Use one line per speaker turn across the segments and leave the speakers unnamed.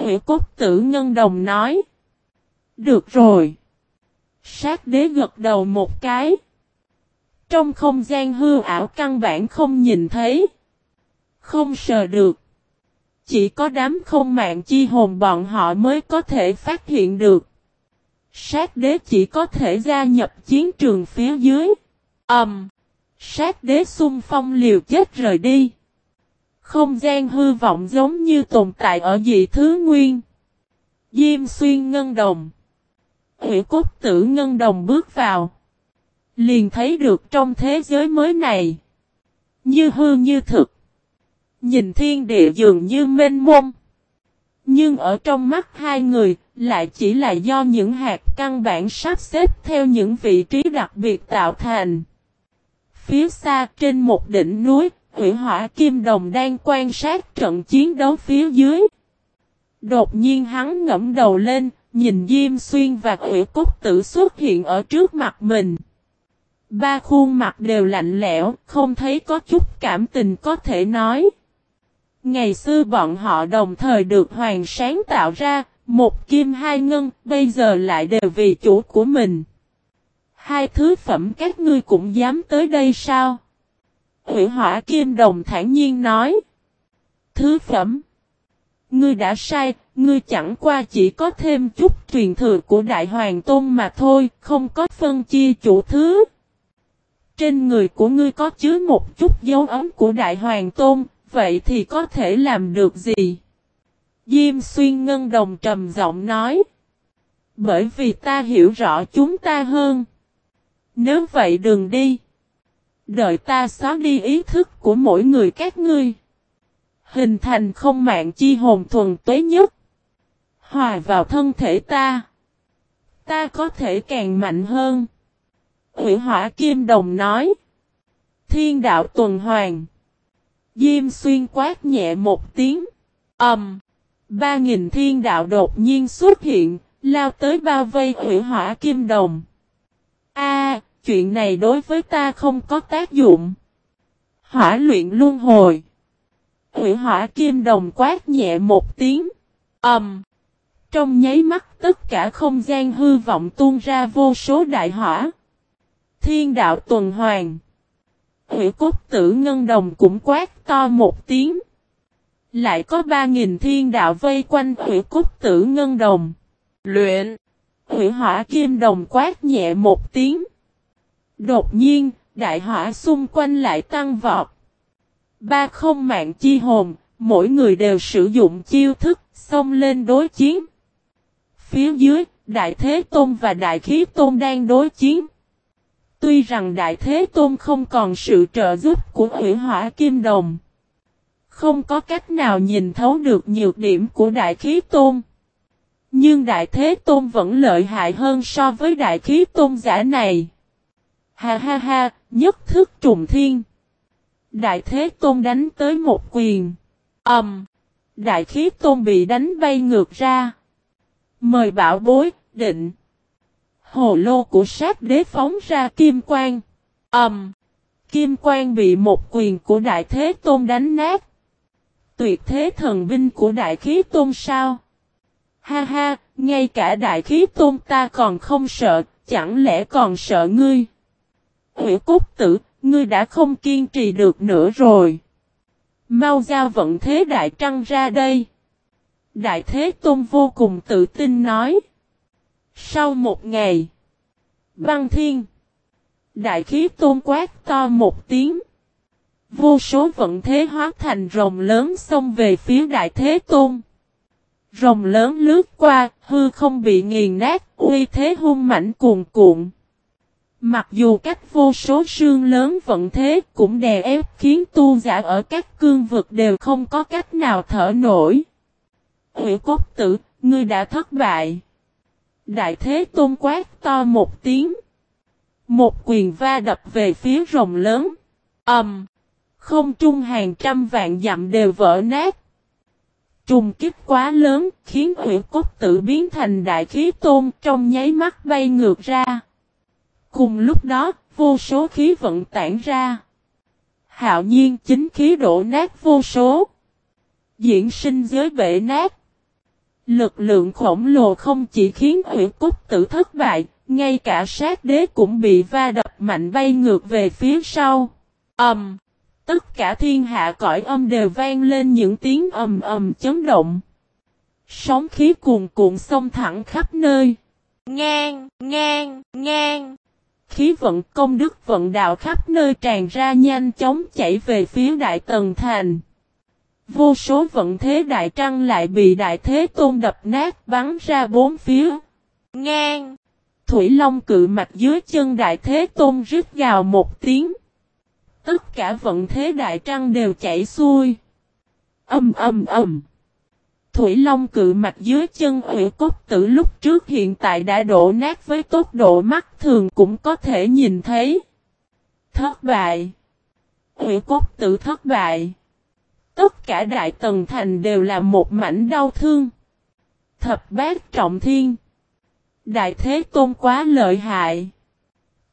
Hủy cốt tử ngân đồng nói. Được rồi. Sát đế gật đầu một cái. Trong không gian hư ảo căn bản không nhìn thấy. Không sờ được. Chỉ có đám không mạng chi hồn bọn họ mới có thể phát hiện được. Sát đế chỉ có thể gia nhập chiến trường phía dưới. Ẩm. Um, sát đế xung phong liều chết rời đi. Không gian hư vọng giống như tồn tại ở dị thứ nguyên. Diêm xuyên ngân đồng. Hủy cốt tử ngân đồng bước vào. Liền thấy được trong thế giới mới này. Như hư như thực. Nhìn thiên địa dường như mênh mông. Nhưng ở trong mắt hai người, lại chỉ là do những hạt căn bản sắp xếp theo những vị trí đặc biệt tạo thành. Phía xa trên một đỉnh núi, Hủy hỏa kim đồng đang quan sát trận chiến đấu phía dưới. Đột nhiên hắn ngẫm đầu lên, nhìn Diêm Xuyên và Hủy Cốt Tử xuất hiện ở trước mặt mình. Ba khuôn mặt đều lạnh lẽo, không thấy có chút cảm tình có thể nói. Ngày xưa bọn họ đồng thời được hoàng sáng tạo ra, một kim hai ngân, bây giờ lại đều vì chủ của mình. Hai thứ phẩm các ngươi cũng dám tới đây sao? Hủy hỏa kim đồng thản nhiên nói. Thứ phẩm. Ngươi đã sai, ngươi chẳng qua chỉ có thêm chút truyền thừa của Đại Hoàng Tôn mà thôi, không có phân chia chủ thứ. Trên người của ngươi có chứa một chút dấu ấm của Đại Hoàng Tôn, vậy thì có thể làm được gì? Diêm xuyên ngân đồng trầm giọng nói. Bởi vì ta hiểu rõ chúng ta hơn. Nếu vậy đừng đi. Đợi ta xóa đi ý thức của mỗi người các ngươi. Hình thành không mạng chi hồn thuần tuế nhất. Hòa vào thân thể ta. Ta có thể càng mạnh hơn. Hủy hỏa kim đồng nói. Thiên đạo tuần hoàn. Diêm xuyên quát nhẹ một tiếng. Ẩm. Ba nghìn thiên đạo đột nhiên xuất hiện, lao tới bao vây hủy hỏa kim đồng. Chuyện này đối với ta không có tác dụng. Hỏa luyện luân hồi. Hủy hỏa kim đồng quát nhẹ một tiếng. Ẩm. Um, trong nháy mắt tất cả không gian hư vọng tuôn ra vô số đại hỏa. Thiên đạo tuần hoàn. Hủy cốt tử ngân đồng cũng quát to một tiếng. Lại có ba nghìn thiên đạo vây quanh hủy cốt tử ngân đồng. Luyện. Hủy hỏa kim đồng quát nhẹ một tiếng. Đột nhiên, đại hỏa xung quanh lại tăng vọt. Ba không mạng chi hồn, mỗi người đều sử dụng chiêu thức, xông lên đối chiến. Phía dưới, Đại Thế Tôn và Đại Khí Tôn đang đối chiến. Tuy rằng Đại Thế Tôn không còn sự trợ giúp của hủy hỏa kim đồng. Không có cách nào nhìn thấu được nhược điểm của Đại Khí Tôn. Nhưng Đại Thế Tôn vẫn lợi hại hơn so với Đại Khí Tôn giả này. Ha ha ha, nhất thức trùng thiên. Đại Thế Tôn đánh tới một quyền. Ẩm. Um, đại Khí Tôn bị đánh bay ngược ra. Mời bảo bối, định. Hồ lô của sát đế phóng ra kim quang. Ẩm. Um, kim quang bị một quyền của Đại Thế Tôn đánh nát. Tuyệt thế thần binh của Đại Khí Tôn sao? Ha ha, ngay cả Đại Khí Tôn ta còn không sợ, chẳng lẽ còn sợ ngươi? Hủy cốt tử, ngươi đã không kiên trì được nữa rồi. Mau giao vận thế đại trăng ra đây. Đại Thế Tôn vô cùng tự tin nói. Sau một ngày, băng thiên, đại khí tôn quát to một tiếng. Vô số vận thế hóa thành rồng lớn xông về phía đại thế tôn. Rồng lớn lướt qua, hư không bị nghiền nát, uy thế hung mảnh cuồn cuộn. Mặc dù cách vô số sương lớn vận thế cũng đè ép khiến tu giả ở các cương vực đều không có cách nào thở nổi. Hủy cốt tử, ngươi đã thất bại. Đại thế tôn quát to một tiếng. Một quyền va đập về phía rồng lớn. ầm Um, không trung hàng trăm vạn dặm đều vỡ nát. Trùng kích quá lớn khiến hủy cốt tử biến thành đại khí tôn trong nháy mắt bay ngược ra. Cùng lúc đó, vô số khí vận tản ra. Hạo nhiên chính khí đổ nát vô số. Diễn sinh giới bể nát. Lực lượng khổng lồ không chỉ khiến huyện cúc tử thất bại, ngay cả sát đế cũng bị va đập mạnh bay ngược về phía sau. Ầm! Um, tất cả thiên hạ cõi âm đều vang lên những tiếng ầm ầm chấn động. Sóng khí cuồn cuộn xông thẳng khắp nơi. Ngang, ngang, ngang. Khí vận công đức vận đạo khắp nơi tràn ra nhanh chóng chảy về phía Đại Tần Thành. Vô số vận thế Đại Trăng lại bị Đại Thế Tôn đập nát bắn ra bốn phía. Ngang. Thủy Long cự mạch dưới chân Đại Thế Tôn rít gào một tiếng. Tất cả vận thế Đại Trăng đều chảy xuôi. Âm âm âm. Thủy Long cự mạch dưới chân ủy cốt tử lúc trước hiện tại đã đổ nát với tốc độ mắt thường cũng có thể nhìn thấy. Thất bại. Ủy cốt tử thất bại. Tất cả đại tần thành đều là một mảnh đau thương. Thập bát trọng thiên. Đại thế tôn quá lợi hại.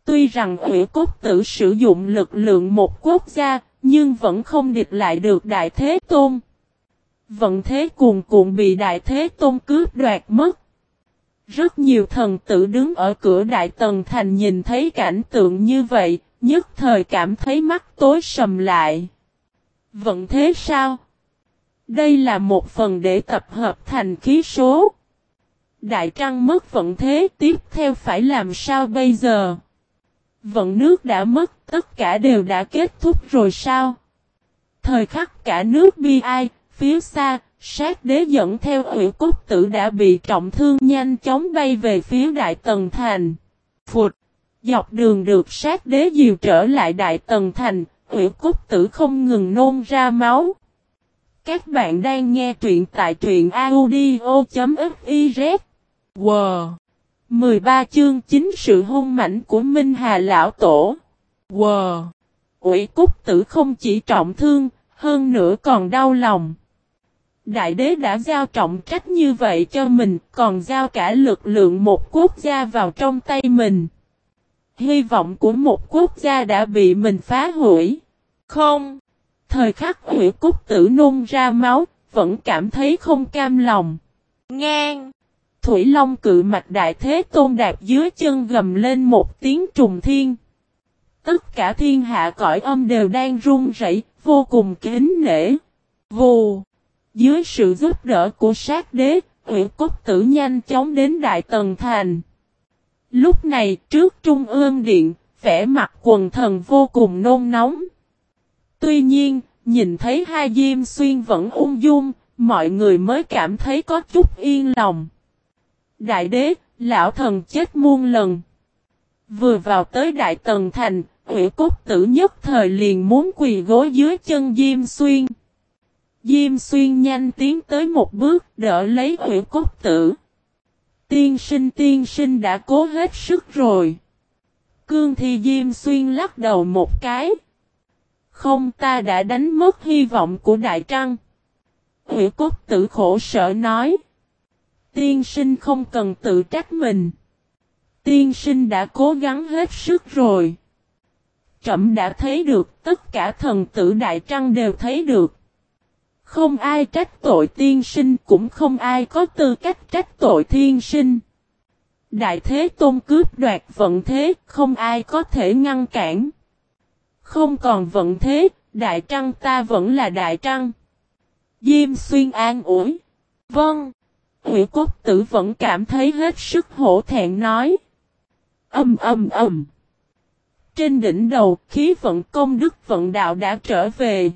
Tuy rằng ủy cốt tử sử dụng lực lượng một quốc gia, nhưng vẫn không địch lại được đại thế tôn. Vận thế cuồn cuộn bị đại thế tôn cướp đoạt mất. Rất nhiều thần tử đứng ở cửa đại tần thành nhìn thấy cảnh tượng như vậy, nhất thời cảm thấy mắt tối sầm lại. Vận thế sao? Đây là một phần để tập hợp thành khí số. Đại trăng mất vận thế tiếp theo phải làm sao bây giờ? Vận nước đã mất, tất cả đều đã kết thúc rồi sao? Thời khắc cả nước bi ai, Phía xa, sát đế dẫn theo ủy cốt tử đã bị trọng thương nhanh chóng bay về phía đại tần thành. Phụt! Dọc đường được sát đế dìu trở lại đại tần thành, ủy cốt tử không ngừng nôn ra máu. Các bạn đang nghe truyện tại truyện audio.fiz. Wow! 13 chương chính sự hung mảnh của Minh Hà Lão Tổ. Wow! Ủy cốt tử không chỉ trọng thương, hơn nữa còn đau lòng. Đại đế đã giao trọng trách như vậy cho mình, còn giao cả lực lượng một quốc gia vào trong tay mình. Hy vọng của một quốc gia đã bị mình phá hủy. Không. Thời khắc hủy cúc tử nôn ra máu, vẫn cảm thấy không cam lòng. Ngang. Thủy Long cự mạch đại thế tôn đạp dưới chân gầm lên một tiếng trùng thiên. Tất cả thiên hạ cõi âm đều đang run rẩy, vô cùng kính nể. Vù. Dưới sự giúp đỡ của sát đế, huyện cốt tử nhanh chóng đến Đại Tần Thành. Lúc này trước Trung ương Điện, vẻ mặt quần thần vô cùng nôn nóng. Tuy nhiên, nhìn thấy hai diêm xuyên vẫn ung dung, mọi người mới cảm thấy có chút yên lòng. Đại đế, lão thần chết muôn lần. Vừa vào tới Đại Tần Thành, huyện cốt tử nhất thời liền muốn quỳ gối dưới chân diêm xuyên. Diêm xuyên nhanh tiến tới một bước, đỡ lấy huyện cốt tử. Tiên sinh tiên sinh đã cố hết sức rồi. Cương thì Diêm xuyên lắc đầu một cái. Không, ta đã đánh mất hy vọng của Đại Trăng. Huyện cốt tử khổ sở nói. Tiên sinh không cần tự trách mình. Tiên sinh đã cố gắng hết sức rồi. Trậm đã thấy được, tất cả thần tử Đại Trăng đều thấy được. Không ai trách tội tiên sinh cũng không ai có tư cách trách tội thiên sinh. Đại thế tôn cướp đoạt vận thế, không ai có thể ngăn cản. Không còn vận thế, đại trăng ta vẫn là đại trăng. Diêm xuyên an ủi. Vâng. Hủy cốt tử vẫn cảm thấy hết sức hổ thẹn nói. Âm âm âm. Trên đỉnh đầu, khí vận công đức vận đạo đã trở về.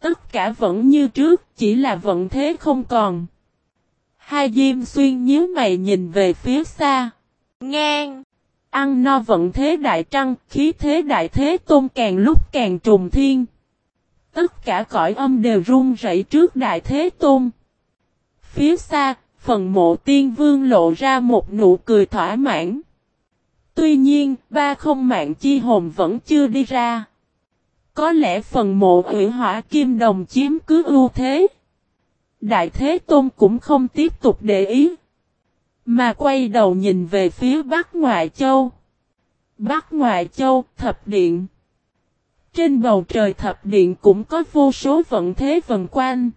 Tất cả vẫn như trước, chỉ là vận thế không còn. Hai diêm xuyên nhíu mày nhìn về phía xa. Ngang! Ăn no vận thế đại trăng, khí thế đại thế tôn càng lúc càng trùng thiên. Tất cả cõi âm đều run rẩy trước đại thế tôn. Phía xa, phần mộ tiên vương lộ ra một nụ cười thỏa mãn. Tuy nhiên, ba không mạng chi hồn vẫn chưa đi ra. Có lẽ phần mộ hủy hỏa kim đồng chiếm cứ ưu thế. Đại Thế Tôn cũng không tiếp tục để ý. Mà quay đầu nhìn về phía Bắc Ngoại Châu. Bắc Ngoại Châu, Thập Điện. Trên bầu trời Thập Điện cũng có vô số vận thế vần quanh.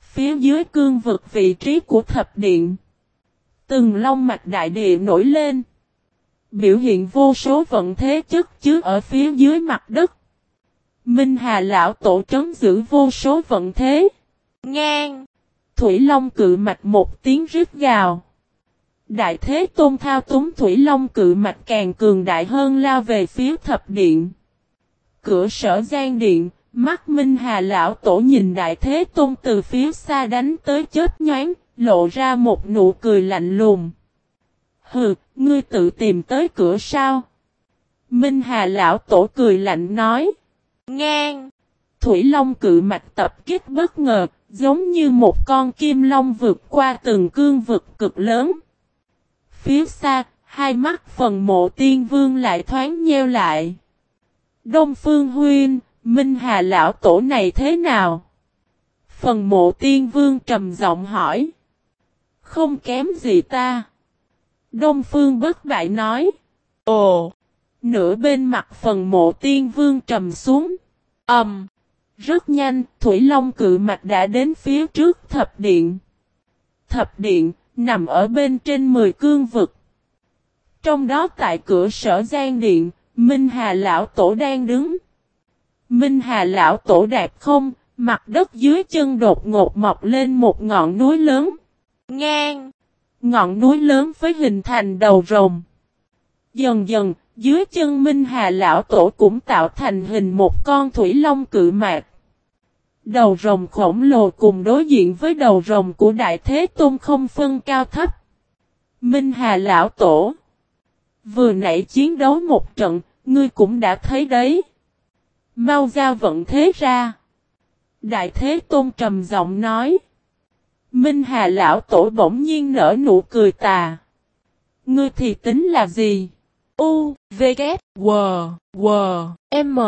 phía dưới cương vực vị trí của thập điện. Từng long mạch đại địa nổi lên. Biểu hiện vô số vận thế chất chứa ở phía dưới mặt đất. Minh Hà lão tổ trấn giữ vô số vận thế. Ngang. Thủy Long cự mạch một tiếng rít gào. Đại thế tôn thao túng Thủy Long cự mạch càng cường đại hơn lao về phía thập điện. Cửa sở gian điện, mắt Minh Hà lão tổ nhìn đại thế tôn từ phía xa đánh tới chết nhoáng, lộ ra một nụ cười lạnh lùng. Hừ, ngươi tự tìm tới cửa sao? Minh Hà lão tổ cười lạnh nói. Ngang. Thủy Long cự mạch tập kích bất ngờ, giống như một con kim long vượt qua từng cương vực cực lớn. Phía xa, hai mắt phần mộ tiên vương lại thoáng nheo lại. Đông Phương Huyên, Minh Hà lão tổ này thế nào? Phần mộ tiên vương trầm giọng hỏi. Không kém gì ta. Đông Phương bất bại nói. Ồ! Nửa bên mặt phần mộ tiên vương trầm xuống. Ẩm! Um, rất nhanh, Thủy Long cự mạch đã đến phía trước thập điện. Thập điện, nằm ở bên trên 10 cương vực. Trong đó tại cửa sở gian điện, Minh Hà Lão Tổ đang đứng. Minh Hà Lão Tổ đạp không, mặt đất dưới chân đột ngột mọc lên một ngọn núi lớn. Ngang! Ngọn núi lớn với hình thành đầu rồng. Dần dần, dưới chân Minh Hà Lão Tổ cũng tạo thành hình một con thủy long cự mạc. Đầu rồng khổng lồ cùng đối diện với đầu rồng của Đại Thế Tôn không phân cao thấp. Minh Hà Lão Tổ Vừa nãy chiến đấu một trận, ngươi cũng đã thấy đấy. Mau ra vận thế ra. Đại Thế Tôn trầm giọng nói. Minh Hà Lão Tổ bỗng nhiên nở nụ cười tà. Ngươi thì tính là gì? U, V, K, W, W, M.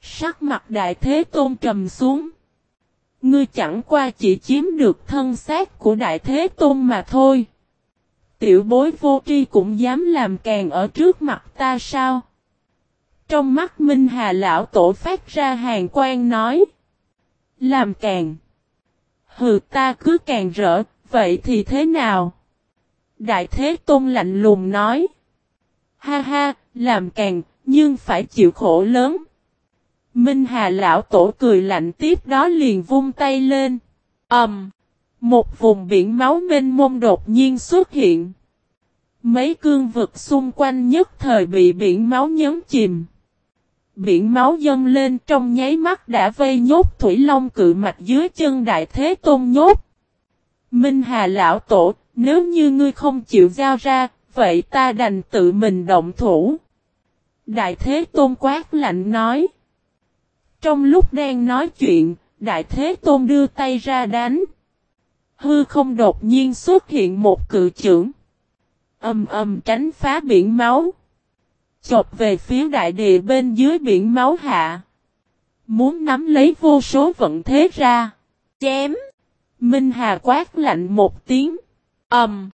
Sắc mặt Đại Thế Tôn trầm xuống. Ngươi chẳng qua chỉ chiếm được thân xác của Đại Thế Tôn mà thôi. Tiểu bối vô tri cũng dám làm càng ở trước mặt ta sao? Trong mắt Minh Hà Lão Tổ phát ra hàng quan nói. Làm càng. Hừ ta cứ càng rỡ, vậy thì thế nào? Đại Thế Tôn lạnh lùng nói. Ha ha, làm càng, nhưng phải chịu khổ lớn. Minh Hà Lão Tổ cười lạnh tiếp đó liền vung tay lên. Ẩm. Um, một vùng biển máu mênh mông đột nhiên xuất hiện. Mấy cương vực xung quanh nhất thời bị biển máu nhấn chìm. Biển máu dâng lên trong nháy mắt đã vây nhốt Thủy Long cự mạch dưới chân Đại Thế Tôn nhốt. Minh Hà Lão Tổ, nếu như ngươi không chịu giao ra, vậy ta đành tự mình động thủ. Đại Thế Tôn quát lạnh nói. Trong lúc đang nói chuyện, Đại Thế Tôn đưa tay ra đánh. Hư không đột nhiên xuất hiện một cự trưởng. Âm âm tránh phá biển máu. Chộp về phía đại địa bên dưới biển máu hạ. Muốn nắm lấy vô số vận thế ra. Chém. Minh Hà quát lạnh một tiếng. Âm.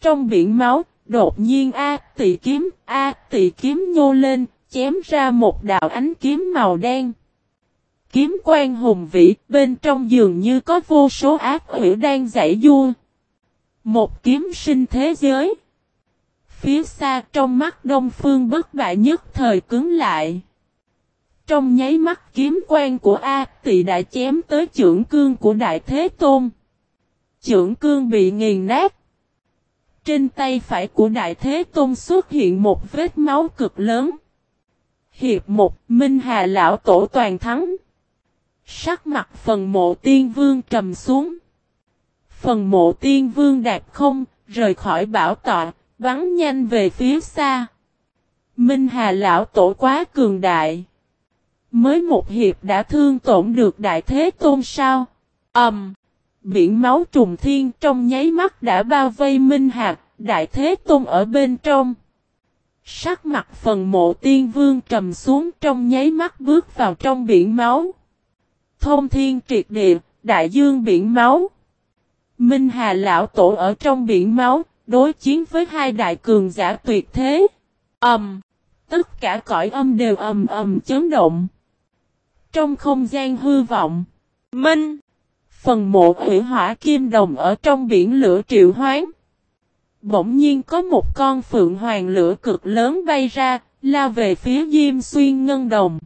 Trong biển máu, đột nhiên A tỷ kiếm, A tỷ kiếm nhô lên, chém ra một đạo ánh kiếm màu đen. Kiếm quan hùng vĩ, bên trong dường như có vô số ác hữu đang giải vua. Một kiếm sinh thế giới. Phía xa trong mắt đông phương bất bại nhất thời cứng lại. Trong nháy mắt kiếm quan của A tỷ đã chém tới trưởng cương của Đại Thế Tôn. Trưởng cương bị nghiền nát. Trên tay phải của Đại Thế Tôn xuất hiện một vết máu cực lớn. Hiệp một Minh Hà Lão Tổ toàn thắng. Sắc mặt phần mộ tiên vương trầm xuống. Phần mộ tiên vương đạp không, rời khỏi bảo tọa, bắn nhanh về phía xa. Minh Hà lão tổ quá cường đại. Mới một hiệp đã thương tổn được đại thế tôn sao? Ẩm. Um, biển máu trùng thiên trong nháy mắt đã bao vây Minh hạt đại thế tôn ở bên trong. Sắc mặt phần mộ tiên vương trầm xuống trong nháy mắt bước vào trong biển máu. Thông thiên triệt địa, đại dương biển máu. Minh Hà lão tổ ở trong biển máu, đối chiến với hai đại cường giả tuyệt thế. Ầm. Um, tất cả cõi âm đều ầm ầm chấn động. Trong không gian hư vọng, Minh, Phần mộ hủy hỏa kim đồng ở trong biển lửa triệu hoán. Bỗng nhiên có một con phượng hoàng lửa cực lớn bay ra, lao về phía Diêm Xuyên Ngân Đồng.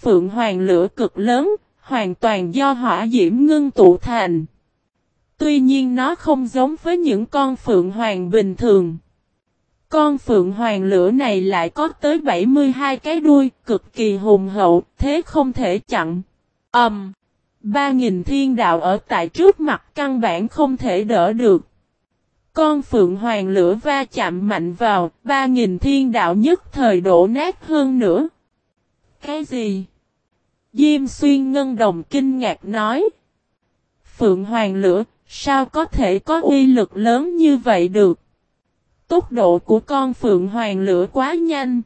Phượng hoàng lửa cực lớn, hoàn toàn do hỏa diễm ngưng tụ thành. Tuy nhiên nó không giống với những con phượng hoàng bình thường. Con phượng hoàng lửa này lại có tới 72 cái đuôi, cực kỳ hùng hậu, thế không thể chặn. Ầm! Um, ba nghìn thiên đạo ở tại trước mặt căn bản không thể đỡ được. Con phượng hoàng lửa va chạm mạnh vào, ba nghìn thiên đạo nhất thời đổ nát hơn nữa. Cái gì? Diêm xuyên ngân đồng kinh ngạc nói. Phượng hoàng lửa, sao có thể có uy lực lớn như vậy được? Tốc độ của con phượng hoàng lửa quá nhanh.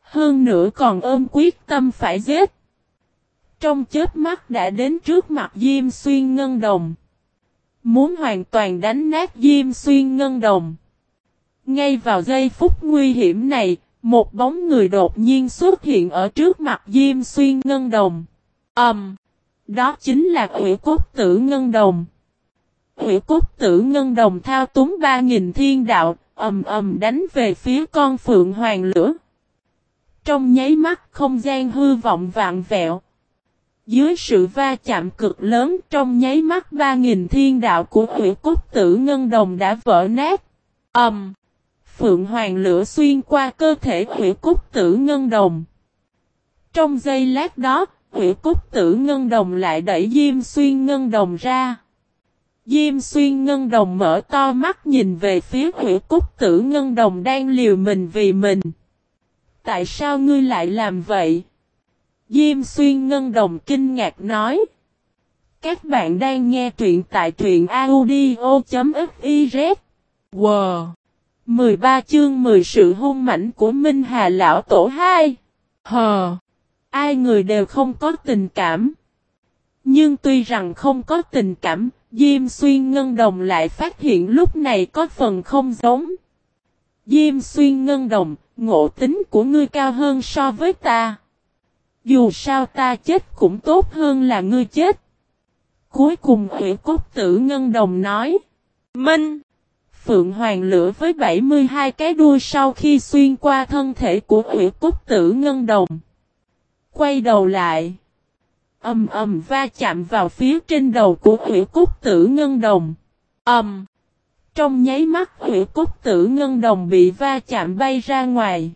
Hơn nữa còn ôm quyết tâm phải giết. Trong chết mắt đã đến trước mặt Diêm Xuyên Ngân Đồng. Muốn hoàn toàn đánh nát Diêm Xuyên Ngân Đồng. Ngay vào giây phút nguy hiểm này, một bóng người đột nhiên xuất hiện ở trước mặt Diêm Xuyên Ngân Đồng. Ẩm! Um, đó chính là Ủy Cốt Tử Ngân Đồng. Ủy Cốt Tử Ngân Đồng thao túng 3.000 thiên đạo, ầm ầm đánh về phía con Phượng Hoàng Lửa. Trong nháy mắt không gian hư vọng vạn vẹo. Dưới sự va chạm cực lớn trong nháy mắt 3.000 thiên đạo của Ủy Cốt Tử Ngân Đồng đã vỡ nát. Ẩm! Um, Phượng Hoàng lửa xuyên qua cơ thể Hủy Cúc Tử Ngân Đồng. Trong giây lát đó, Hủy Cúc Tử Ngân Đồng lại đẩy Diêm Xuyên Ngân Đồng ra. Diêm Xuyên Ngân Đồng mở to mắt nhìn về phía Hủy Cúc Tử Ngân Đồng đang liều mình vì mình. Tại sao ngươi lại làm vậy? Diêm Xuyên Ngân Đồng kinh ngạc nói. Các bạn đang nghe truyện tại truyện audio.fiz. Wow! 13 chương 10 sự hung mảnh của Minh Hà Lão Tổ 2. Hờ! Ai người đều không có tình cảm. Nhưng tuy rằng không có tình cảm, Diêm Xuyên Ngân Đồng lại phát hiện lúc này có phần không giống. Diêm Xuyên Ngân Đồng, ngộ tính của ngươi cao hơn so với ta. Dù sao ta chết cũng tốt hơn là ngươi chết. Cuối cùng ủy Cốt Tử Ngân Đồng nói. Minh! Phượng Hoàng lửa với 72 cái đuôi sau khi xuyên qua thân thể của ủy cốt Tử Ngân Đồng. Quay đầu lại. Âm ầm va chạm vào phía trên đầu của ủy cốt Tử Ngân Đồng. Ầm. Trong nháy mắt ủy cốt Tử Ngân Đồng bị va chạm bay ra ngoài.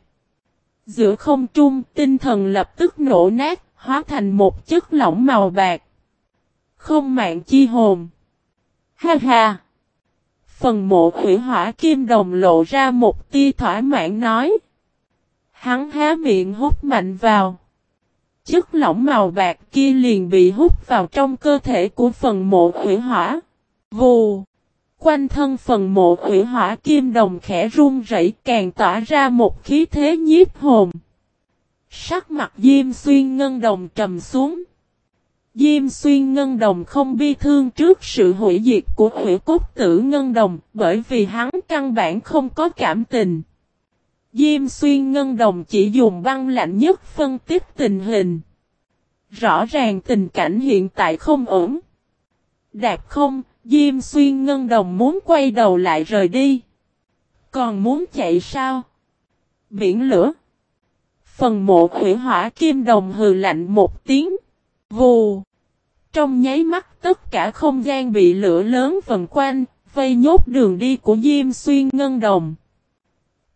Giữa không trung, tinh thần lập tức nổ nát, hóa thành một chất lỏng màu bạc. Không mạng chi hồn. Ha ha. Phần mộ hủy hỏa kim đồng lộ ra một tia thỏa mãn nói. Hắn há miệng hút mạnh vào. Chất lỏng màu bạc kia liền bị hút vào trong cơ thể của phần mộ hủy hỏa. Vù! Quanh thân phần mộ hủy hỏa kim đồng khẽ run rẩy càng tỏa ra một khí thế nhiếp hồn. Sắc mặt Diêm Xuyên Ngân Đồng trầm xuống. Diêm xuyên ngân đồng không bi thương trước sự hủy diệt của hủy cốt tử ngân đồng bởi vì hắn căn bản không có cảm tình. Diêm xuyên ngân đồng chỉ dùng băng lạnh nhất phân tích tình hình. Rõ ràng tình cảnh hiện tại không ổn. Đạt không, Diêm xuyên ngân đồng muốn quay đầu lại rời đi. Còn muốn chạy sao? Biển lửa. Phần mộ hủy hỏa kim đồng hừ lạnh một tiếng. Vù. Trong nháy mắt tất cả không gian bị lửa lớn vần quanh, vây nhốt đường đi của Diêm Xuyên Ngân Đồng.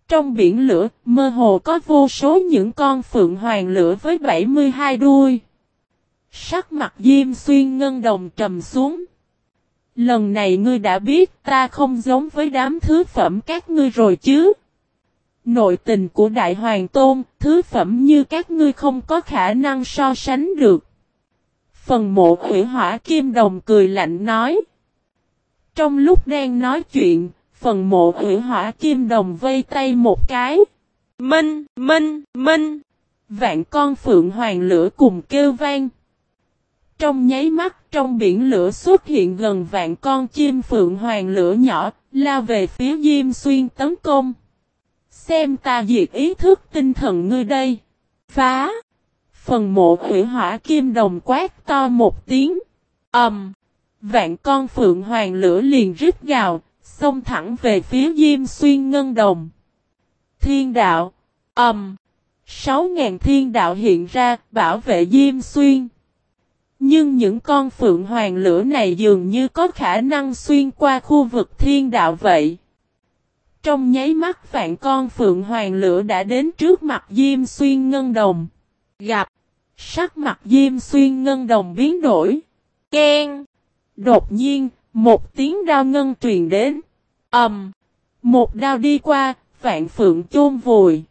Trong biển lửa, mơ hồ có vô số những con phượng hoàng lửa với 72 đuôi. Sắc mặt Diêm Xuyên Ngân Đồng trầm xuống. Lần này ngươi đã biết ta không giống với đám thứ phẩm các ngươi rồi chứ. Nội tình của Đại Hoàng Tôn, thứ phẩm như các ngươi không có khả năng so sánh được. Phần mộ hủy hỏa kim đồng cười lạnh nói. Trong lúc đang nói chuyện, phần mộ hủy hỏa kim đồng vây tay một cái. Minh, minh, minh. Vạn con phượng hoàng lửa cùng kêu vang. Trong nháy mắt trong biển lửa xuất hiện gần vạn con chim phượng hoàng lửa nhỏ, lao về phía Diêm Xuyên tấn công. Xem ta diệt ý thức tinh thần ngươi đây. Phá! Phần mộ hủy hỏa kim đồng quát to một tiếng. ầm, vạn con phượng hoàng lửa liền rít gào, xông thẳng về phía Diêm Xuyên Ngân Đồng. Thiên đạo, ầm, sáu ngàn thiên đạo hiện ra, bảo vệ Diêm Xuyên. Nhưng những con phượng hoàng lửa này dường như có khả năng xuyên qua khu vực thiên đạo vậy. Trong nháy mắt vạn con phượng hoàng lửa đã đến trước mặt Diêm Xuyên Ngân Đồng. Gặp. Sắc mặt Diêm Xuyên Ngân Đồng biến đổi. Ken. Đột nhiên, một tiếng đao ngân truyền đến. ầm, um, Một đao đi qua, vạn phượng chôn vùi.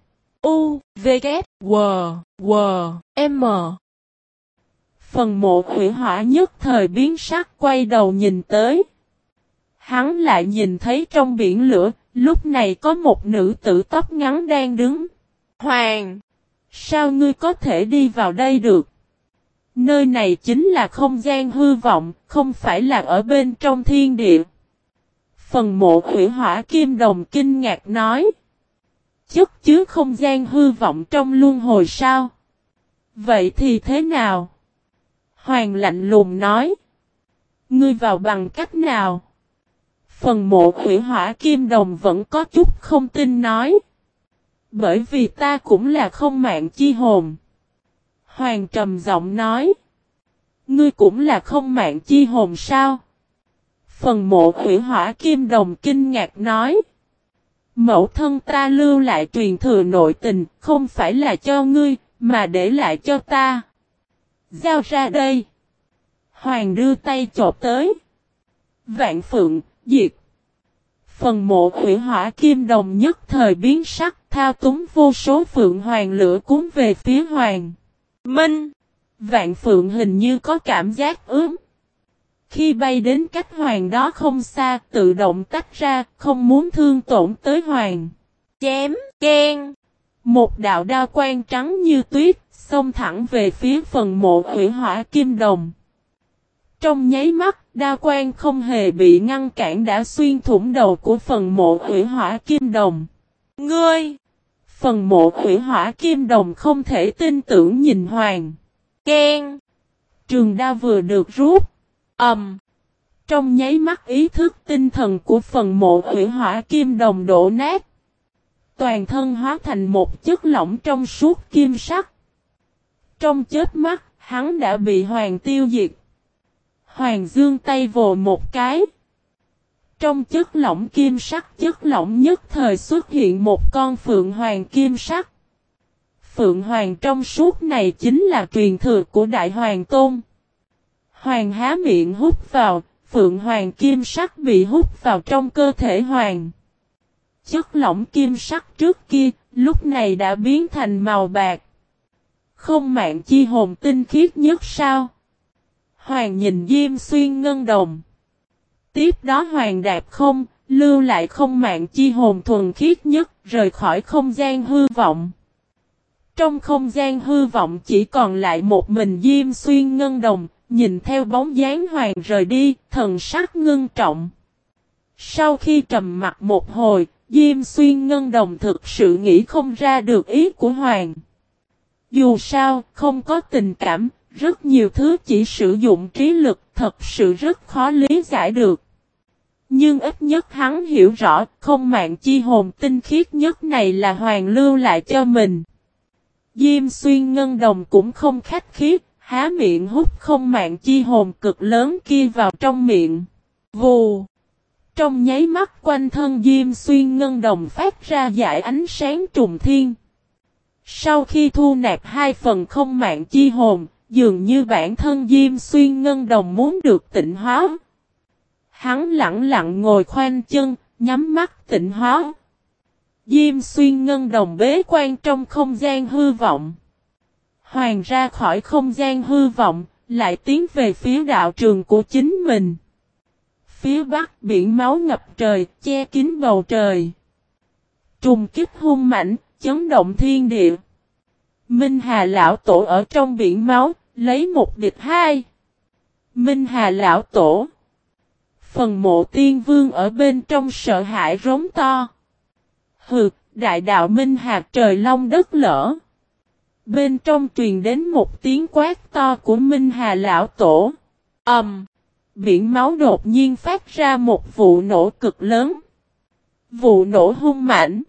U, V, K, W, W, M. Phần mộ hủy hỏa nhất thời biến sắc quay đầu nhìn tới. Hắn lại nhìn thấy trong biển lửa, lúc này có một nữ tử tóc ngắn đang đứng. Hoàng! Sao ngươi có thể đi vào đây được? Nơi này chính là không gian hư vọng, không phải là ở bên trong thiên địa. Phần mộ hủy hỏa kim đồng kinh ngạc nói. Chất chứa không gian hư vọng trong luân hồi sao? Vậy thì thế nào? Hoàng lạnh lùng nói. Ngươi vào bằng cách nào? Phần mộ hủy hỏa kim đồng vẫn có chút không tin nói. Bởi vì ta cũng là không mạng chi hồn. Hoàng trầm giọng nói. Ngươi cũng là không mạng chi hồn sao? Phần mộ hủy hỏa kim đồng kinh ngạc nói. Mẫu thân ta lưu lại truyền thừa nội tình, không phải là cho ngươi, mà để lại cho ta. Giao ra đây. Hoàng đưa tay chộp tới. Vạn phượng, diệt. Phần mộ hủy hỏa kim đồng nhất thời biến sắc, thao túng vô số phượng hoàng lửa cuốn về phía hoàng. Minh! Vạn phượng hình như có cảm giác ướm. Khi bay đến cách hoàng đó không xa, tự động tách ra, không muốn thương tổn tới hoàng. Chém, khen. Một đạo đao quan trắng như tuyết, xông thẳng về phía phần mộ hủy hỏa kim đồng. Trong nháy mắt, đa quan không hề bị ngăn cản đã xuyên thủng đầu của phần mộ hủy hỏa kim đồng. Ngươi! Phần mộ hủy hỏa kim đồng không thể tin tưởng nhìn hoàng. Ken! Trường đa vừa được rút. Ẩm, um, Trong nháy mắt ý thức tinh thần của phần mộ hủy hỏa kim đồng đổ nát. Toàn thân hóa thành một chất lỏng trong suốt kim sắc. Trong chết mắt, hắn đã bị hoàng tiêu diệt. Hoàng dương tay vồ một cái. Trong chất lỏng kim sắc chất lỏng nhất thời xuất hiện một con phượng hoàng kim sắc. Phượng hoàng trong suốt này chính là truyền thừa của Đại Hoàng Tôn. Hoàng há miệng hút vào, phượng hoàng kim sắc bị hút vào trong cơ thể hoàng. Chất lỏng kim sắc trước kia, lúc này đã biến thành màu bạc. Không mạng chi hồn tinh khiết nhất sao? Hoàng nhìn Diêm Xuyên ngân đồng. Tiếp đó Hoàng đạp không, lưu lại không mạng chi hồn thuần khiết nhất, rời khỏi không gian hư vọng. Trong không gian hư vọng chỉ còn lại một mình Diêm Xuyên ngân đồng, nhìn theo bóng dáng Hoàng rời đi, thần sắc ngưng trọng. Sau khi trầm mặt một hồi, Diêm Xuyên ngân đồng thực sự nghĩ không ra được ý của Hoàng. Dù sao, không có tình cảm, rất nhiều thứ chỉ sử dụng trí lực thật sự rất khó lý giải được. Nhưng ít nhất hắn hiểu rõ không mạng chi hồn tinh khiết nhất này là hoàng lưu lại cho mình. Diêm xuyên ngân đồng cũng không khách khí, há miệng hút không mạng chi hồn cực lớn kia vào trong miệng. Vù! Trong nháy mắt quanh thân Diêm xuyên ngân đồng phát ra dải ánh sáng trùng thiên. Sau khi thu nạp hai phần không mạng chi hồn, dường như bản thân Diêm Xuyên Ngân Đồng muốn được tịnh hóa. Hắn lặng lặng ngồi khoanh chân, nhắm mắt tịnh hóa. Diêm Xuyên Ngân Đồng bế quan trong không gian hư vọng. Hoàng ra khỏi không gian hư vọng, lại tiến về phía đạo trường của chính mình. Phía bắc biển máu ngập trời, che kín bầu trời. Trùng kích hung mảnh, chấn động thiên địa. Minh Hà Lão Tổ ở trong biển máu, lấy một địch hai. Minh Hà Lão Tổ Phần mộ tiên vương ở bên trong sợ hãi rống to. Hừ, đại đạo Minh Hà trời long đất lỡ. Bên trong truyền đến một tiếng quát to của Minh Hà Lão Tổ. Ẩm. Um, biển máu đột nhiên phát ra một vụ nổ cực lớn. Vụ nổ hung mạnh.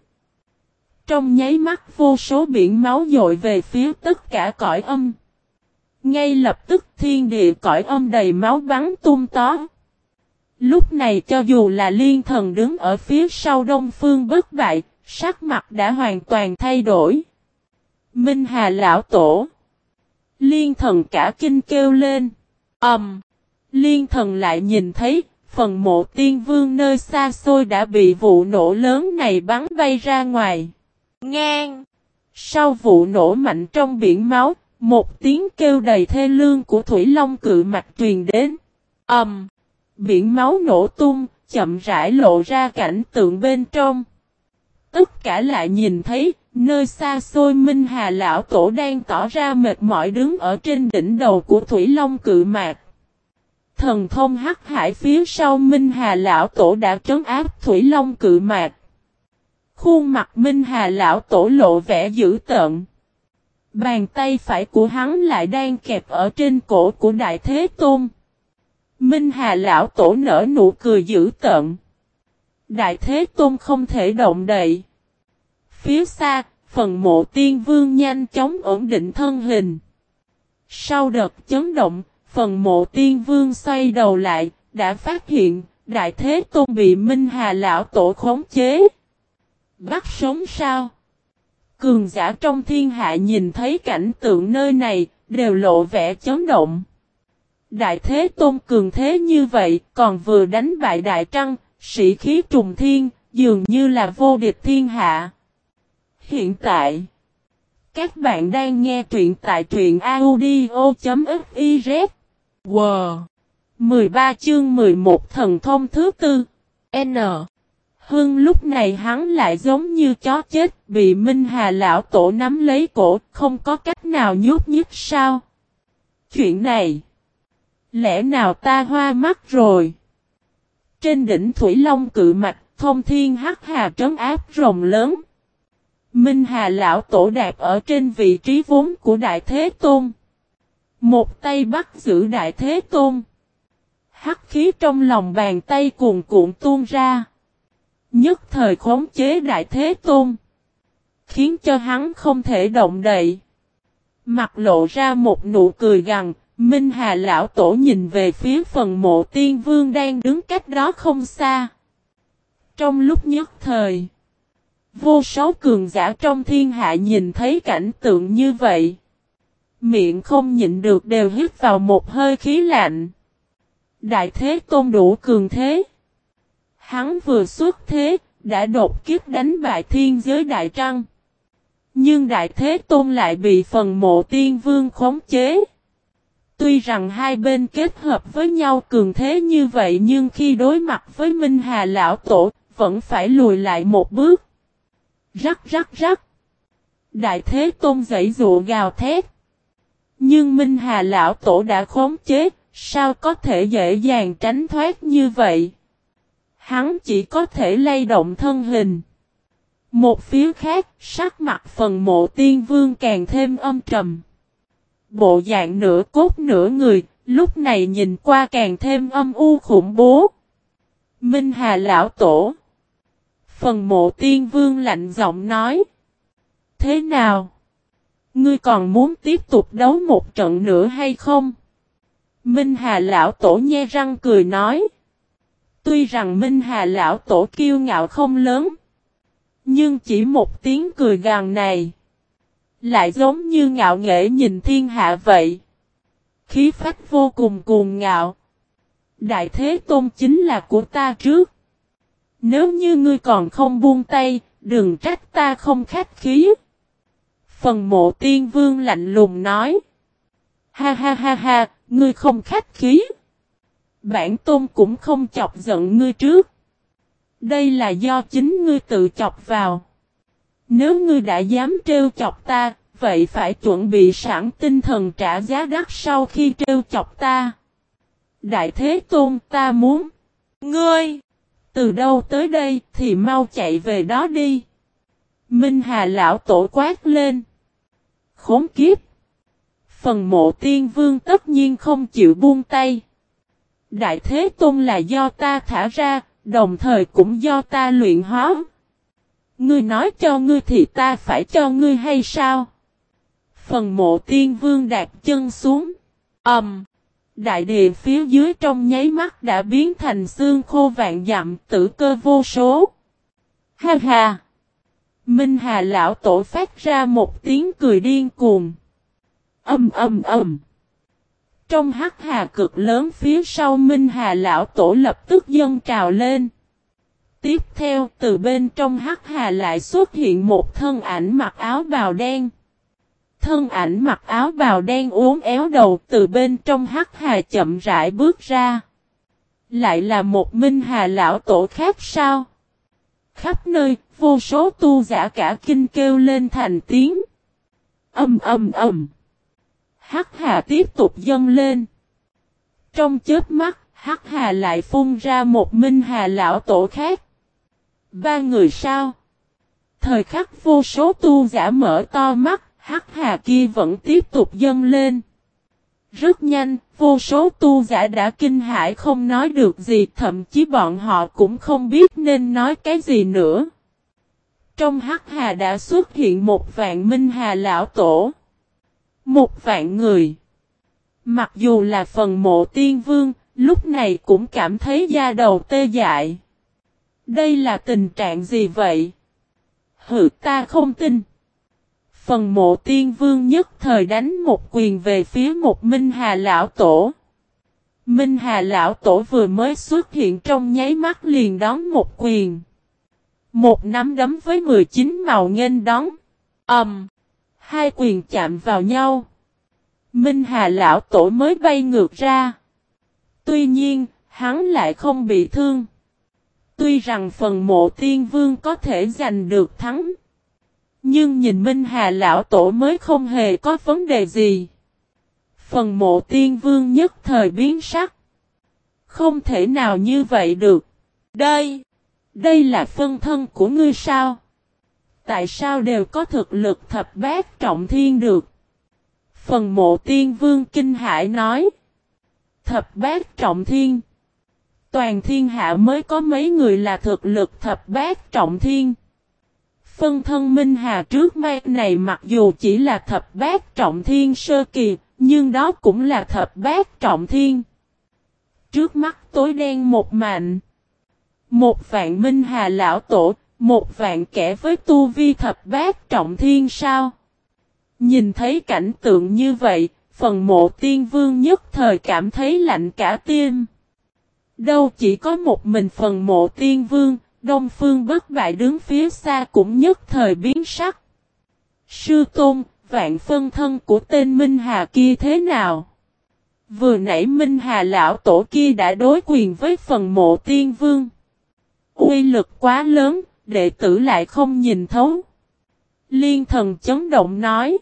Trong nháy mắt vô số biển máu dội về phía tất cả cõi âm. Ngay lập tức thiên địa cõi âm đầy máu bắn tung tó. Lúc này cho dù là liên thần đứng ở phía sau đông phương bất bại, sắc mặt đã hoàn toàn thay đổi. Minh Hà lão tổ. Liên thần cả kinh kêu lên. Ẩm. Um, liên thần lại nhìn thấy, phần mộ tiên vương nơi xa xôi đã bị vụ nổ lớn này bắn bay ra ngoài. Ngang. Sau vụ nổ mạnh trong biển máu, một tiếng kêu đầy thê lương của Thủy Long cự mạch truyền đến. ầm Um, biển máu nổ tung, chậm rãi lộ ra cảnh tượng bên trong. Tất cả lại nhìn thấy, nơi xa xôi Minh Hà Lão Tổ đang tỏ ra mệt mỏi đứng ở trên đỉnh đầu của Thủy Long cự mạc. Thần thông hắc hải phía sau Minh Hà Lão Tổ đã trấn áp Thủy Long cự mạc. Khuôn mặt Minh Hà Lão Tổ lộ vẻ dữ tợn. Bàn tay phải của hắn lại đang kẹp ở trên cổ của Đại Thế Tôn. Minh Hà Lão Tổ nở nụ cười dữ tợn. Đại Thế Tôn không thể động đậy. Phía xa, phần mộ tiên vương nhanh chóng ổn định thân hình. Sau đợt chấn động, phần mộ tiên vương xoay đầu lại, đã phát hiện, Đại Thế Tôn bị Minh Hà Lão Tổ khống chế. Bắt sống sao? Cường giả trong thiên hạ nhìn thấy cảnh tượng nơi này, đều lộ vẻ chấn động. Đại Thế Tôn cường thế như vậy, còn vừa đánh bại Đại Trăng, sĩ khí trùng thiên, dường như là vô địch thiên hạ. Hiện tại, các bạn đang nghe truyện tại truyện audio.fiz. Wow! 13 chương 11 thần thông thứ tư. N. Hưng lúc này hắn lại giống như chó chết, bị Minh Hà lão tổ nắm lấy cổ, không có cách nào nhút nhích sao? Chuyện này, lẽ nào ta hoa mắt rồi? Trên đỉnh Thủy Long cự mạch, thông thiên hắc hà trấn áp rồng lớn. Minh Hà lão tổ đạp ở trên vị trí vốn của Đại Thế Tôn. Một tay bắt giữ Đại Thế Tôn. Hắc khí trong lòng bàn tay cuồn cuộn tuôn ra. Nhất thời khống chế Đại Thế Tôn. Khiến cho hắn không thể động đậy. Mặt lộ ra một nụ cười gằn, Minh Hà lão tổ nhìn về phía phần mộ tiên vương đang đứng cách đó không xa. Trong lúc nhất thời, vô số cường giả trong thiên hạ nhìn thấy cảnh tượng như vậy. Miệng không nhịn được đều hít vào một hơi khí lạnh. Đại thế tôn đủ cường thế. Hắn vừa xuất thế, đã đột kiếp đánh bại thiên giới đại trăng. Nhưng đại thế tôn lại bị phần mộ tiên vương khống chế. Tuy rằng hai bên kết hợp với nhau cường thế như vậy nhưng khi đối mặt với Minh Hà Lão Tổ, vẫn phải lùi lại một bước. Rắc rắc rắc. Đại Thế Tôn dãy dụ gào thét. Nhưng Minh Hà Lão Tổ đã khống chế, sao có thể dễ dàng tránh thoát như vậy? Hắn chỉ có thể lay động thân hình. Một phía khác, sắc mặt phần mộ tiên vương càng thêm âm trầm. Bộ dạng nửa cốt nửa người, lúc này nhìn qua càng thêm âm u khủng bố. Minh Hà Lão Tổ Phần mộ tiên vương lạnh giọng nói. Thế nào? Ngươi còn muốn tiếp tục đấu một trận nữa hay không? Minh Hà Lão Tổ nhe răng cười nói. Tuy rằng Minh Hà Lão Tổ kiêu ngạo không lớn. Nhưng chỉ một tiếng cười gằn này. Lại giống như ngạo nghễ nhìn thiên hạ vậy. Khí phách vô cùng cuồng ngạo. Đại Thế Tôn chính là của ta trước. Nếu như ngươi còn không buông tay, đừng trách ta không khách khí. Phần mộ tiên vương lạnh lùng nói. Ha ha ha ha, ngươi không khách khí. Bản tôn cũng không chọc giận ngươi trước. Đây là do chính ngươi tự chọc vào. Nếu ngươi đã dám trêu chọc ta, vậy phải chuẩn bị sẵn tinh thần trả giá đắt sau khi trêu chọc ta. Đại Thế Tôn ta muốn. Ngươi! Từ đâu tới đây thì mau chạy về đó đi. Minh Hà lão tổ quát lên. Khốn kiếp. Phần mộ tiên vương tất nhiên không chịu buông tay. Đại Thế Tôn là do ta thả ra, đồng thời cũng do ta luyện hóa. Ngươi nói cho ngươi thì ta phải cho ngươi hay sao? Phần mộ tiên vương đạt chân xuống. Ẩm. Um, đại địa phía dưới trong nháy mắt đã biến thành xương khô vạn dặm tử cơ vô số. Ha ha! Minh Hà lão tổ phát ra một tiếng cười điên cuồng. Âm âm âm! Trong hắc hà cực lớn phía sau Minh Hà lão tổ lập tức dâng trào lên. Tiếp theo từ bên trong hắc hà lại xuất hiện một thân ảnh mặc áo bào đen. Thân ảnh mặc áo bào đen uốn éo đầu từ bên trong hắc hà chậm rãi bước ra. Lại là một minh hà lão tổ khác sao? Khắp nơi, vô số tu giả cả kinh kêu lên thành tiếng. Âm âm âm. Hắc hà tiếp tục dâng lên. Trong chết mắt, Hắc hà lại phun ra một minh hà lão tổ khác. Ba người sao? Thời khắc vô số tu giả mở to mắt, hắc hà kia vẫn tiếp tục dâng lên. Rất nhanh, vô số tu giả đã kinh hãi không nói được gì, thậm chí bọn họ cũng không biết nên nói cái gì nữa. Trong hắc hà đã xuất hiện một vạn minh hà lão tổ. Một vạn người. Mặc dù là phần mộ tiên vương, lúc này cũng cảm thấy da đầu tê dại. Đây là tình trạng gì vậy? hự ta không tin. Phần mộ tiên vương nhất thời đánh một quyền về phía một Minh Hà Lão Tổ. Minh Hà Lão Tổ vừa mới xuất hiện trong nháy mắt liền đón một quyền. Một nắm đấm với 19 màu nghênh đón. Ẩm. Um, hai quyền chạm vào nhau. Minh Hà Lão Tổ mới bay ngược ra. Tuy nhiên, hắn lại không bị thương. Tuy rằng phần mộ tiên vương có thể giành được thắng. Nhưng nhìn Minh Hà Lão Tổ mới không hề có vấn đề gì. Phần mộ tiên vương nhất thời biến sắc. Không thể nào như vậy được. Đây, đây là phân thân của ngươi sao? Tại sao đều có thực lực thập bát trọng thiên được? Phần mộ tiên vương kinh hải nói. Thập bát trọng thiên. Toàn thiên hạ mới có mấy người là thực lực thập bát trọng thiên. Phân thân Minh Hà trước mắt này mặc dù chỉ là thập bát trọng thiên sơ kỳ, nhưng đó cũng là thập bát trọng thiên. Trước mắt tối đen một mạnh. Một vạn Minh Hà lão tổ, một vạn kẻ với tu vi thập bát trọng thiên sao? Nhìn thấy cảnh tượng như vậy, phần mộ tiên vương nhất thời cảm thấy lạnh cả tim. Đâu chỉ có một mình phần mộ tiên vương, Đông Phương bất bại đứng phía xa cũng nhất thời biến sắc. Sư Tôn, vạn phân thân của tên Minh Hà kia thế nào? Vừa nãy Minh Hà lão tổ kia đã đối quyền với phần mộ tiên vương. Uy lực quá lớn, đệ tử lại không nhìn thấu. Liên thần chấn động nói.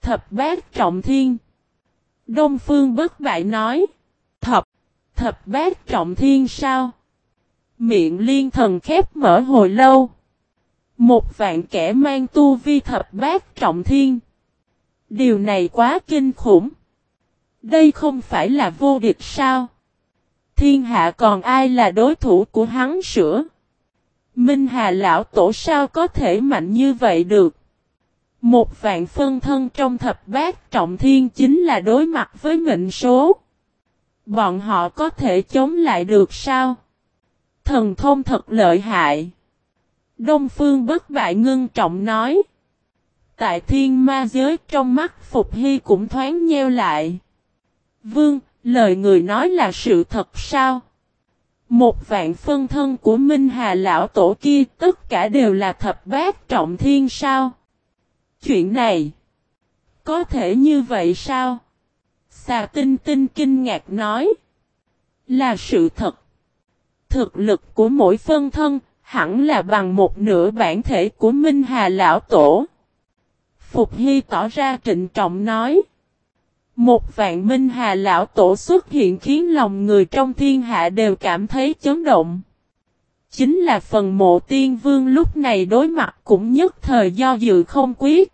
Thập bát trọng thiên. Đông phương bất bại nói. Thập, thập bát trọng thiên sao? Miệng liên thần khép mở hồi lâu. Một vạn kẻ mang tu vi thập bát trọng thiên. Điều này quá kinh khủng. Đây không phải là vô địch sao? Thiên hạ còn ai là đối thủ của hắn sữa? Minh Hà lão tổ sao có thể mạnh như vậy được? Một vạn phân thân trong thập bát trọng thiên chính là đối mặt với mệnh số. Bọn họ có thể chống lại được sao? Thần thông thật lợi hại. Đông Phương bất bại ngưng trọng nói. Tại thiên ma giới trong mắt Phục Hy cũng thoáng nheo lại. Vương, lời người nói là sự thật sao? Một vạn phân thân của Minh Hà Lão Tổ kia tất cả đều là thập bát trọng thiên sao? Chuyện này, có thể như vậy sao? Xà tinh tinh kinh ngạc nói, là sự thật. Thực lực của mỗi phân thân, hẳn là bằng một nửa bản thể của Minh Hà Lão Tổ. Phục Hy tỏ ra trịnh trọng nói. Một vạn Minh Hà Lão Tổ xuất hiện khiến lòng người trong thiên hạ đều cảm thấy chấn động. Chính là phần mộ tiên vương lúc này đối mặt cũng nhất thời do dự không quyết.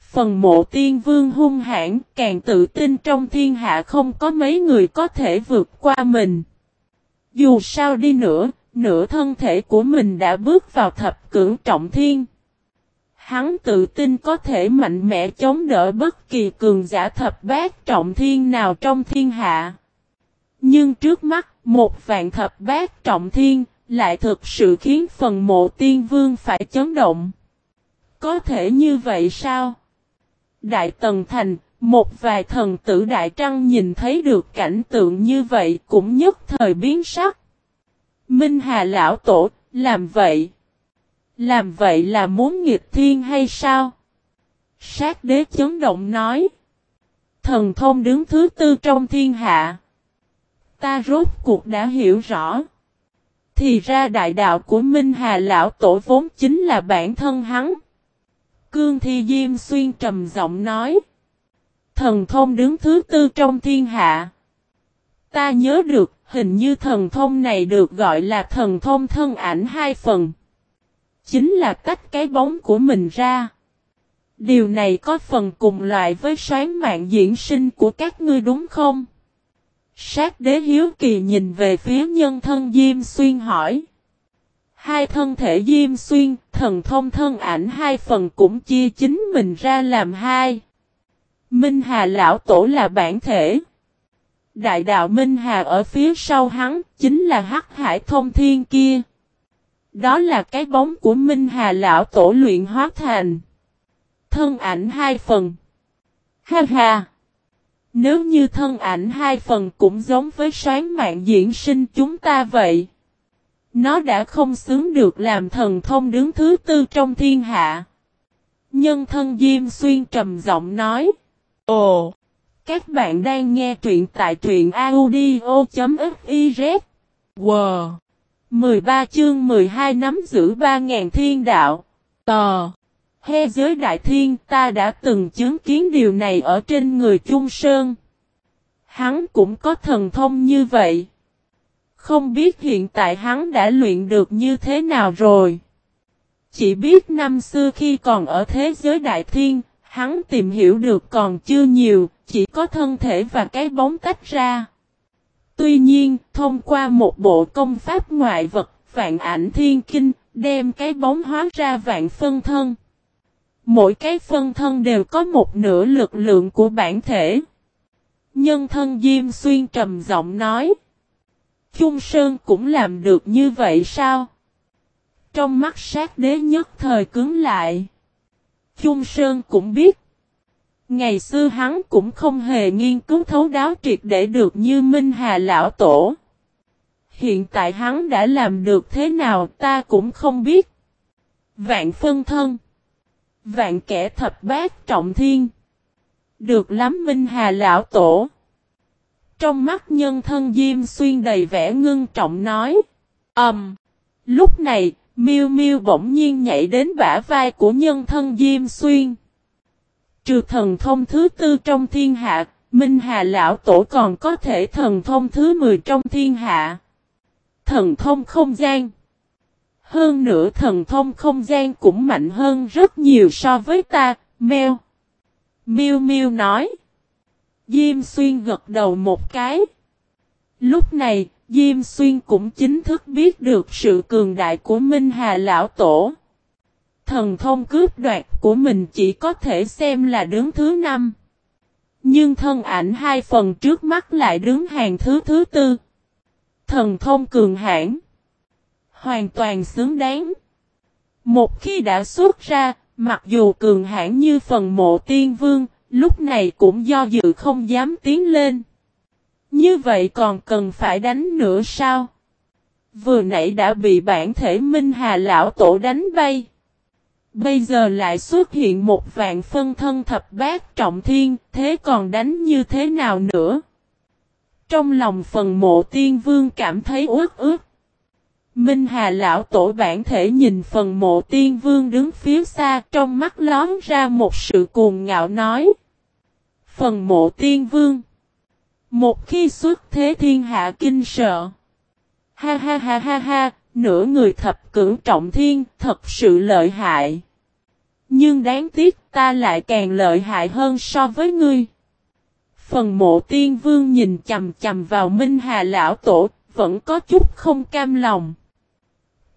Phần mộ tiên vương hung hãn càng tự tin trong thiên hạ không có mấy người có thể vượt qua mình. Dù sao đi nữa, nửa thân thể của mình đã bước vào thập cưỡng trọng thiên. Hắn tự tin có thể mạnh mẽ chống đỡ bất kỳ cường giả thập bát trọng thiên nào trong thiên hạ. Nhưng trước mắt, một vạn thập bát trọng thiên, lại thực sự khiến phần mộ tiên vương phải chấn động. Có thể như vậy sao? Đại Tần Thành, một vài thần tử Đại Trăng nhìn thấy được cảnh tượng như vậy cũng nhất thời biến sắc. Minh Hà Lão Tổ, làm vậy. Làm vậy là muốn nghịch thiên hay sao? Sát đế chấn động nói. Thần thông đứng thứ tư trong thiên hạ. Ta rốt cuộc đã hiểu rõ. Thì ra đại đạo của Minh Hà Lão Tổ vốn chính là bản thân hắn. Cương Thi Diêm Xuyên trầm giọng nói. Thần thông đứng thứ tư trong thiên hạ. Ta nhớ được, hình như thần thông này được gọi là thần thông thân ảnh hai phần. Chính là tách cái bóng của mình ra. Điều này có phần cùng loại với xoán mạng diễn sinh của các ngươi đúng không? Sát đế hiếu kỳ nhìn về phía nhân thân Diêm Xuyên hỏi. Hai thân thể Diêm Xuyên, thần thông thân ảnh hai phần cũng chia chính mình ra làm hai. Minh Hà Lão Tổ là bản thể. Đại đạo Minh Hà ở phía sau hắn, chính là hắc hải thông thiên kia. Đó là cái bóng của Minh Hà Lão Tổ luyện hóa thành. Thân ảnh hai phần. Ha ha! Nếu như thân ảnh hai phần cũng giống với sáng mạng diễn sinh chúng ta vậy. Nó đã không xứng được làm thần thông đứng thứ tư trong thiên hạ. Nhân thân Diêm Xuyên trầm giọng nói. Ồ! Các bạn đang nghe truyện tại truyện audio.fif. Wow! 13 chương 12 nắm giữ 3.000 thiên đạo. Tò! He giới đại thiên ta đã từng chứng kiến điều này ở trên người Trung Sơn. Hắn cũng có thần thông như vậy. Không biết hiện tại hắn đã luyện được như thế nào rồi. Chỉ biết năm xưa khi còn ở thế giới đại thiên, hắn tìm hiểu được còn chưa nhiều, chỉ có thân thể và cái bóng tách ra. Tuy nhiên, thông qua một bộ công pháp ngoại vật, vạn ảnh thiên kinh, đem cái bóng hóa ra vạn phân thân. Mỗi cái phân thân đều có một nửa lực lượng của bản thể. Nhân thân Diêm Xuyên trầm giọng nói. Trung Sơn cũng làm được như vậy sao? Trong mắt sát đế nhất thời cứng lại. Trung Sơn cũng biết. Ngày xưa hắn cũng không hề nghiên cứu thấu đáo triệt để được như Minh Hà Lão Tổ. Hiện tại hắn đã làm được thế nào ta cũng không biết. Vạn phân thân. Vạn kẻ thập bát trọng thiên. Được lắm Minh Hà Lão Tổ. Trong mắt nhân thân Diêm Xuyên đầy vẻ ngưng trọng nói. Ẩm. Um, lúc này, miu miu bỗng nhiên nhảy đến bả vai của nhân thân Diêm Xuyên. Trừ thần thông thứ tư trong thiên hạ, Minh Hà Lão Tổ còn có thể thần thông thứ 10 trong thiên hạ. Thần thông không gian. Hơn nữa thần thông không gian cũng mạnh hơn rất nhiều so với ta, Mèo. Miu Miu nói. Diêm Xuyên gật đầu một cái. Lúc này, Diêm Xuyên cũng chính thức biết được sự cường đại của Minh Hà Lão Tổ. Thần thông cướp đoạt của mình chỉ có thể xem là đứng thứ năm. Nhưng thân ảnh hai phần trước mắt lại đứng hàng thứ thứ tư. Thần thông cường hãn Hoàn toàn xứng đáng. Một khi đã xuất ra, mặc dù cường hãn như phần mộ tiên vương, lúc này cũng do dự không dám tiến lên. Như vậy còn cần phải đánh nữa sao? Vừa nãy đã bị bản thể Minh Hà Lão Tổ đánh bay. Bây giờ lại xuất hiện một vạn phân thân thập bát trọng thiên, thế còn đánh như thế nào nữa? Trong lòng phần mộ tiên vương cảm thấy ướt ướt. Minh Hà lão tổ bản thể nhìn phần mộ tiên vương đứng phía xa trong mắt lón ra một sự cuồng ngạo nói. Phần mộ tiên vương. Một khi xuất thế thiên hạ kinh sợ. Ha ha ha ha ha, nửa người thập cửu trọng thiên thật sự lợi hại. Nhưng đáng tiếc ta lại càng lợi hại hơn so với ngươi. Phần mộ tiên vương nhìn chầm chầm vào Minh Hà Lão Tổ, vẫn có chút không cam lòng.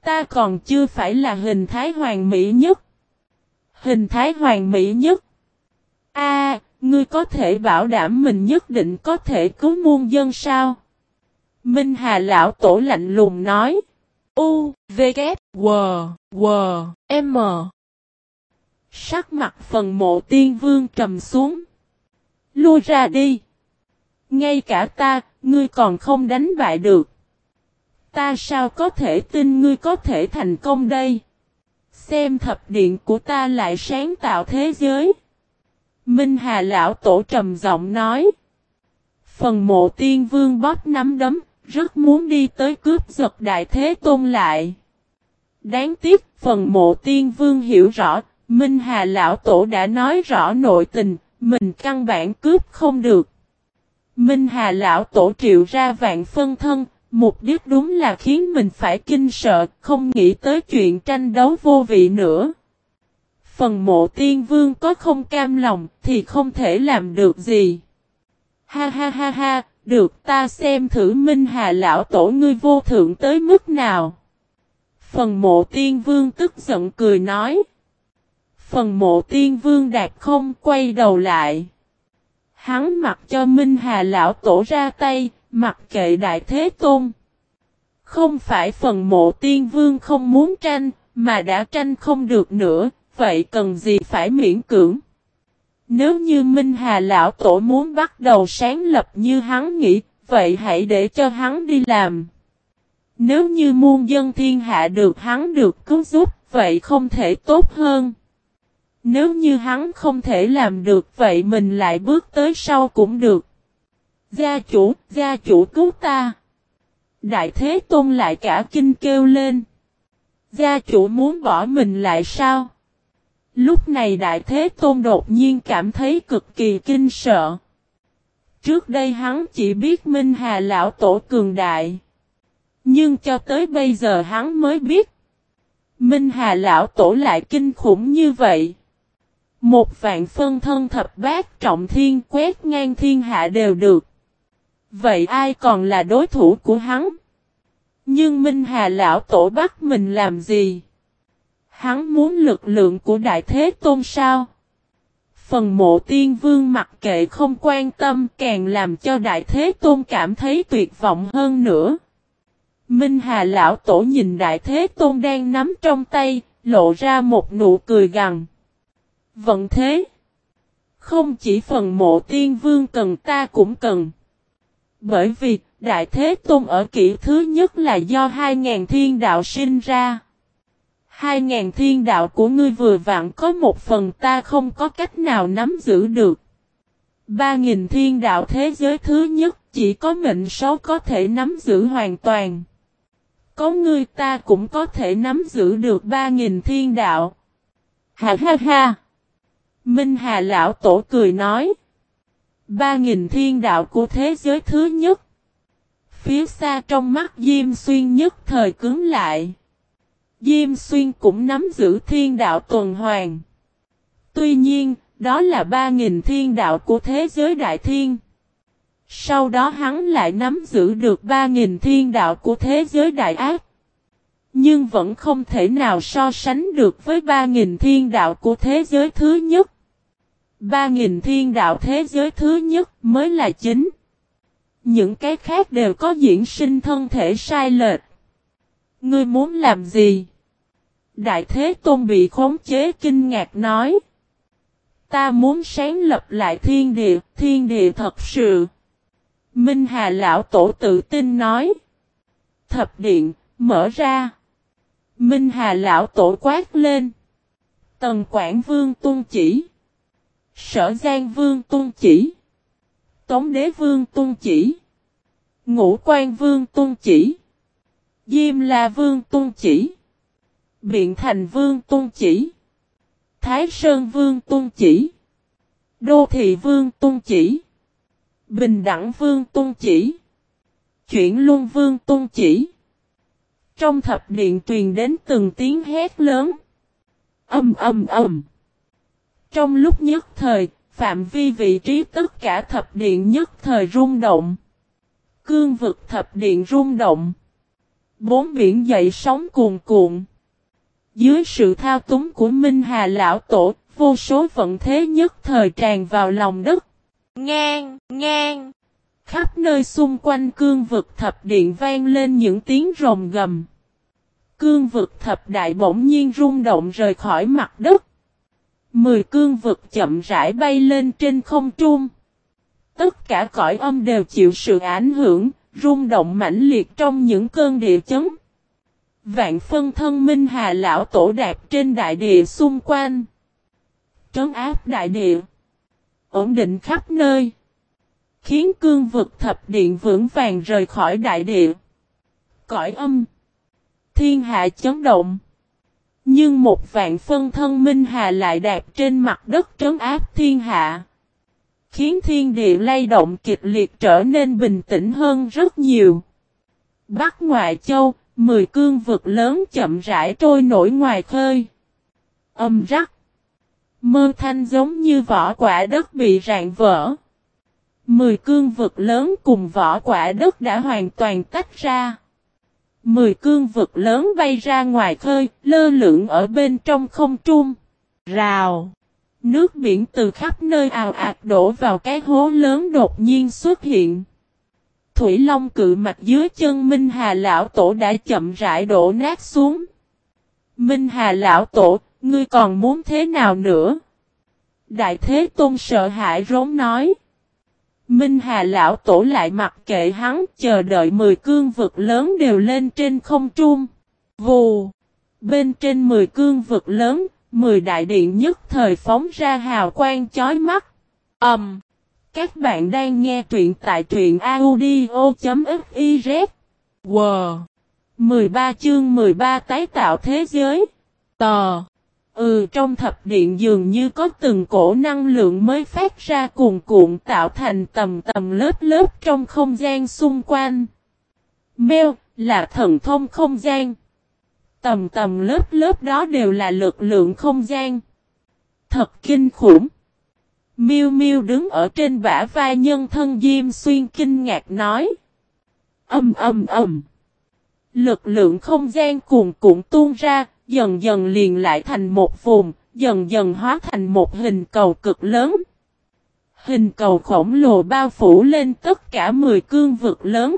Ta còn chưa phải là hình thái hoàng mỹ nhất. Hình thái hoàng mỹ nhất. A, ngươi có thể bảo đảm mình nhất định có thể cứu muôn dân sao? Minh Hà Lão Tổ lạnh lùng nói. U, V, K, W, W, M. Sắc mặt phần mộ tiên vương trầm xuống. Lui ra đi. Ngay cả ta, ngươi còn không đánh bại được. Ta sao có thể tin ngươi có thể thành công đây? Xem thập điện của ta lại sáng tạo thế giới. Minh Hà Lão Tổ trầm giọng nói. Phần mộ tiên vương bóp nắm đấm, rất muốn đi tới cướp giật đại thế tôn lại. Đáng tiếc, phần mộ tiên vương hiểu rõ, Minh Hà Lão Tổ đã nói rõ nội tình, mình căn bản cướp không được. Minh Hà Lão Tổ triệu ra vạn phân thân, mục đích đúng là khiến mình phải kinh sợ, không nghĩ tới chuyện tranh đấu vô vị nữa. Phần mộ tiên vương có không cam lòng thì không thể làm được gì. Ha ha ha ha, được ta xem thử Minh Hà Lão Tổ ngươi vô thượng tới mức nào. Phần mộ tiên vương tức giận cười nói. Phần mộ tiên vương đạt không quay đầu lại. Hắn mặc cho Minh Hà Lão Tổ ra tay, mặc kệ Đại Thế Tôn. Không phải phần mộ tiên vương không muốn tranh, mà đã tranh không được nữa, vậy cần gì phải miễn cưỡng. Nếu như Minh Hà Lão Tổ muốn bắt đầu sáng lập như hắn nghĩ, vậy hãy để cho hắn đi làm. Nếu như muôn dân thiên hạ được hắn được cứu giúp, vậy không thể tốt hơn. Nếu như hắn không thể làm được vậy mình lại bước tới sau cũng được. Gia chủ, gia chủ cứu ta. Đại Thế Tôn lại cả kinh kêu lên. Gia chủ muốn bỏ mình lại sao? Lúc này Đại Thế Tôn đột nhiên cảm thấy cực kỳ kinh sợ. Trước đây hắn chỉ biết Minh Hà Lão Tổ cường đại. Nhưng cho tới bây giờ hắn mới biết. Minh Hà Lão Tổ lại kinh khủng như vậy. Một vạn phân thân thập bát trọng thiên quét ngang thiên hạ đều được. Vậy ai còn là đối thủ của hắn? Nhưng Minh Hà Lão Tổ bắt mình làm gì? Hắn muốn lực lượng của Đại Thế Tôn sao? Phần mộ tiên vương mặc kệ không quan tâm càng làm cho Đại Thế Tôn cảm thấy tuyệt vọng hơn nữa. Minh Hà Lão Tổ nhìn Đại Thế Tôn đang nắm trong tay, lộ ra một nụ cười gằn. Vận thế. Không chỉ phần mộ tiên vương cần ta cũng cần. Bởi vì, Đại Thế Tôn ở kỷ thứ nhất là do 2.000 thiên đạo sinh ra. 2.000 thiên đạo của ngươi vừa vặn có một phần ta không có cách nào nắm giữ được. 3.000 thiên đạo thế giới thứ nhất chỉ có mệnh số có thể nắm giữ hoàn toàn. Có ngươi ta cũng có thể nắm giữ được 3.000 thiên đạo. Ha ha ha! Minh Hà Lão Tổ cười nói. Ba nghìn thiên đạo của thế giới thứ nhất. Phía xa trong mắt Diêm Xuyên nhất thời cứng lại. Diêm Xuyên cũng nắm giữ thiên đạo tuần hoàn. Tuy nhiên, đó là ba nghìn thiên đạo của thế giới đại thiên. Sau đó hắn lại nắm giữ được ba nghìn thiên đạo của thế giới đại ác. Nhưng vẫn không thể nào so sánh được với 3.000 thiên đạo của thế giới thứ nhất. 3.000 thiên đạo thế giới thứ nhất mới là chính. Những cái khác đều có diễn sinh thân thể sai lệch. Ngươi muốn làm gì? Đại Thế Tôn bị khống chế kinh ngạc nói. Ta muốn sáng lập lại thiên địa, thiên địa thật sự. Minh Hà Lão Tổ tự tin nói. Thập điện, mở ra. Minh Hà Lão Tổ quát lên. Tần Quảng Vương tuân chỉ. Sở Giang Vương tuân chỉ. Tống Đế Vương tuân chỉ. Ngũ Quan Vương tuân chỉ. Diêm La Vương tuân chỉ. Biện Thành Vương tuân chỉ. Thái Sơn Vương tuân chỉ. Đô Thị Vương tuân chỉ. Bình Đẳng Vương tuân chỉ. Chuyển Luân Vương tuân chỉ. Trong thập điện truyền đến từng tiếng hét lớn. Âm âm âm. Trong lúc nhất thời, phạm vi vị trí tất cả thập điện nhất thời rung động. Cương vực thập điện rung động. Bốn biển dậy sóng cuồn cuộn. Dưới sự thao túng của Minh Hà Lão Tổ, vô số vận thế nhất thời tràn vào lòng đất. Ngang, ngang. Khắp nơi xung quanh cương vực thập điện vang lên những tiếng rồng gầm. Cương vực thập đại bỗng nhiên rung động rời khỏi mặt đất. Mười cương vực chậm rãi bay lên trên không trung. Tất cả cõi âm đều chịu sự ảnh hưởng, rung động mãnh liệt trong những cơn địa chấn. Vạn phân thân minh hà lão tổ đạp trên đại địa xung quanh. Trấn áp đại địa. Ổn định khắp nơi. Khiến cương vực thập điện vững vàng rời khỏi đại địa. Cõi âm. Thiên hạ chấn động. Nhưng một vạn phân thân minh hà lại đạp trên mặt đất trấn áp thiên hạ. Khiến thiên địa lay động kịch liệt trở nên bình tĩnh hơn rất nhiều. Bắc ngoại châu, mười cương vực lớn chậm rãi trôi nổi ngoài khơi. Âm rắc. Mơ thanh giống như vỏ quả đất bị rạn vỡ. Mười cương vực lớn cùng vỏ quả đất đã hoàn toàn tách ra. Mười cương vực lớn bay ra ngoài khơi, lơ lửng ở bên trong không trung. Rào. Nước biển từ khắp nơi ào ạt đổ vào cái hố lớn đột nhiên xuất hiện. Thủy Long cự mạch dưới chân Minh Hà Lão Tổ đã chậm rãi đổ nát xuống. Minh Hà Lão Tổ, ngươi còn muốn thế nào nữa? Đại Thế Tôn sợ hãi rống nói. Minh Hà Lão Tổ lại mặc kệ hắn chờ đợi mười cương vực lớn đều lên trên không trung. Vù! Bên trên mười cương vực lớn, mười đại điện nhất thời phóng ra hào quang chói mắt. Ẩm! Um, các bạn đang nghe truyện tại truyện audio.fiz. Wow! 13 chương 13 tái tạo thế giới. Tò! Ừ trong thập điện dường như có từng cổ năng lượng mới phát ra cuồn cuộn tạo thành tầm tầm lớp lớp trong không gian xung quanh. Mêu là thần thông không gian. Tầm tầm lớp lớp đó đều là lực lượng không gian. Thật kinh khủng. Miu Miu đứng ở trên bả vai nhân thân Diêm Xuyên kinh ngạc nói. Âm âm âm. Lực lượng không gian cuồn cuộn tuôn ra, dần dần liền lại thành một vùng, dần dần hóa thành một hình cầu cực lớn. Hình cầu khổng lồ bao phủ lên tất cả 10 cương vực lớn.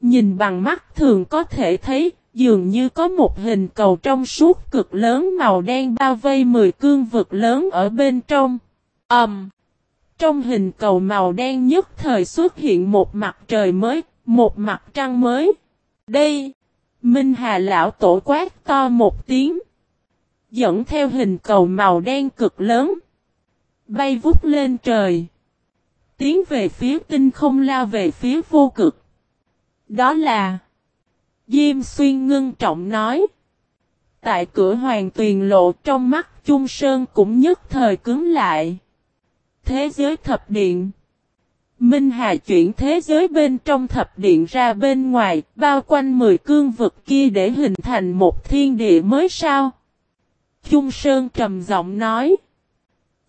Nhìn bằng mắt thường có thể thấy, dường như có một hình cầu trong suốt cực lớn màu đen bao vây 10 cương vực lớn ở bên trong. Ẩm! Um, trong hình cầu màu đen nhất thời xuất hiện một mặt trời mới, một mặt trăng mới. Đây! Minh Hà lão tổ quát to một tiếng. Dẫn theo hình cầu màu đen cực lớn. Bay vút lên trời. Tiến về phía tinh không lao về phía vô cực. Đó là. Diêm xuyên ngưng trọng nói. Tại cửa hoàng tuyền lộ trong mắt Trung Sơn cũng nhất thời cứng lại. Thế giới thập điện. Minh Hà chuyển thế giới bên trong thập điện ra bên ngoài, bao quanh mười cương vực kia để hình thành một thiên địa mới sao? Trung Sơn trầm giọng nói.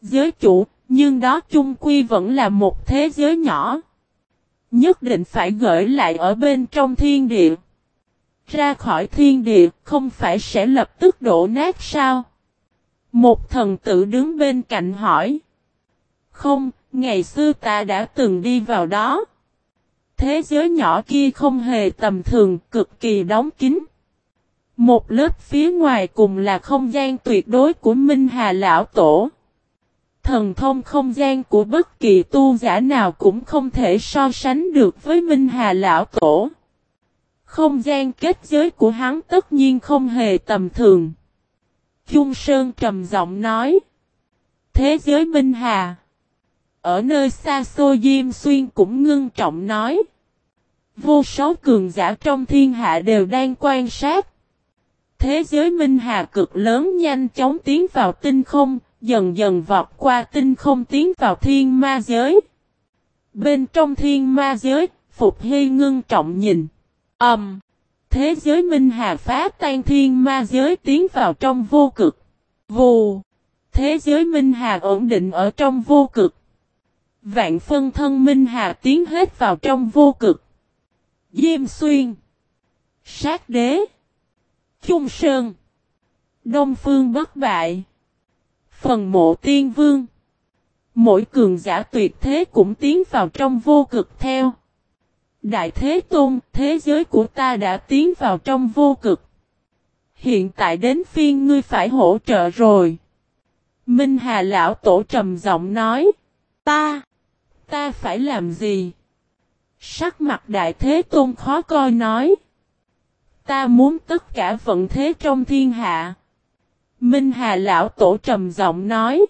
Giới chủ, nhưng đó chung quy vẫn là một thế giới nhỏ. Nhất định phải gửi lại ở bên trong thiên địa. Ra khỏi thiên địa, không phải sẽ lập tức đổ nát sao? Một thần tử đứng bên cạnh hỏi. Không, Ngày xưa ta đã từng đi vào đó. Thế giới nhỏ kia không hề tầm thường, cực kỳ đóng kín. Một lớp phía ngoài cùng là không gian tuyệt đối của Minh Hà Lão Tổ. Thần thông không gian của bất kỳ tu giả nào cũng không thể so sánh được với Minh Hà Lão Tổ. Không gian kết giới của hắn tất nhiên không hề tầm thường. Chung Sơn trầm giọng nói. Thế giới Minh Hà. Ở nơi xa xôi Diêm Xuyên cũng ngưng trọng nói. Vô số cường giả trong thiên hạ đều đang quan sát. Thế giới Minh Hà cực lớn nhanh chóng tiến vào tinh không, dần dần vọt qua tinh không tiến vào thiên ma giới. Bên trong thiên ma giới, Phục Hy ngưng trọng nhìn. Ẩm! Um, thế giới Minh Hà phá tan thiên ma giới tiến vào trong vô cực. Vù! thế giới Minh Hà ổn định ở trong vô cực. Vạn phân thân Minh Hà tiến hết vào trong vô cực. Diêm xuyên. Sát đế. Trung Sơn. Đông Phương bất bại. Phần mộ tiên vương. Mỗi cường giả tuyệt thế cũng tiến vào trong vô cực theo. Đại Thế Tôn, thế giới của ta đã tiến vào trong vô cực. Hiện tại đến phiên ngươi phải hỗ trợ rồi. Minh Hà Lão Tổ trầm giọng nói. Ta, ta phải làm gì? Sắc mặt Đại Thế Tôn khó coi nói. Ta muốn tất cả vận thế trong thiên hạ. Minh Hà Lão Tổ trầm giọng nói.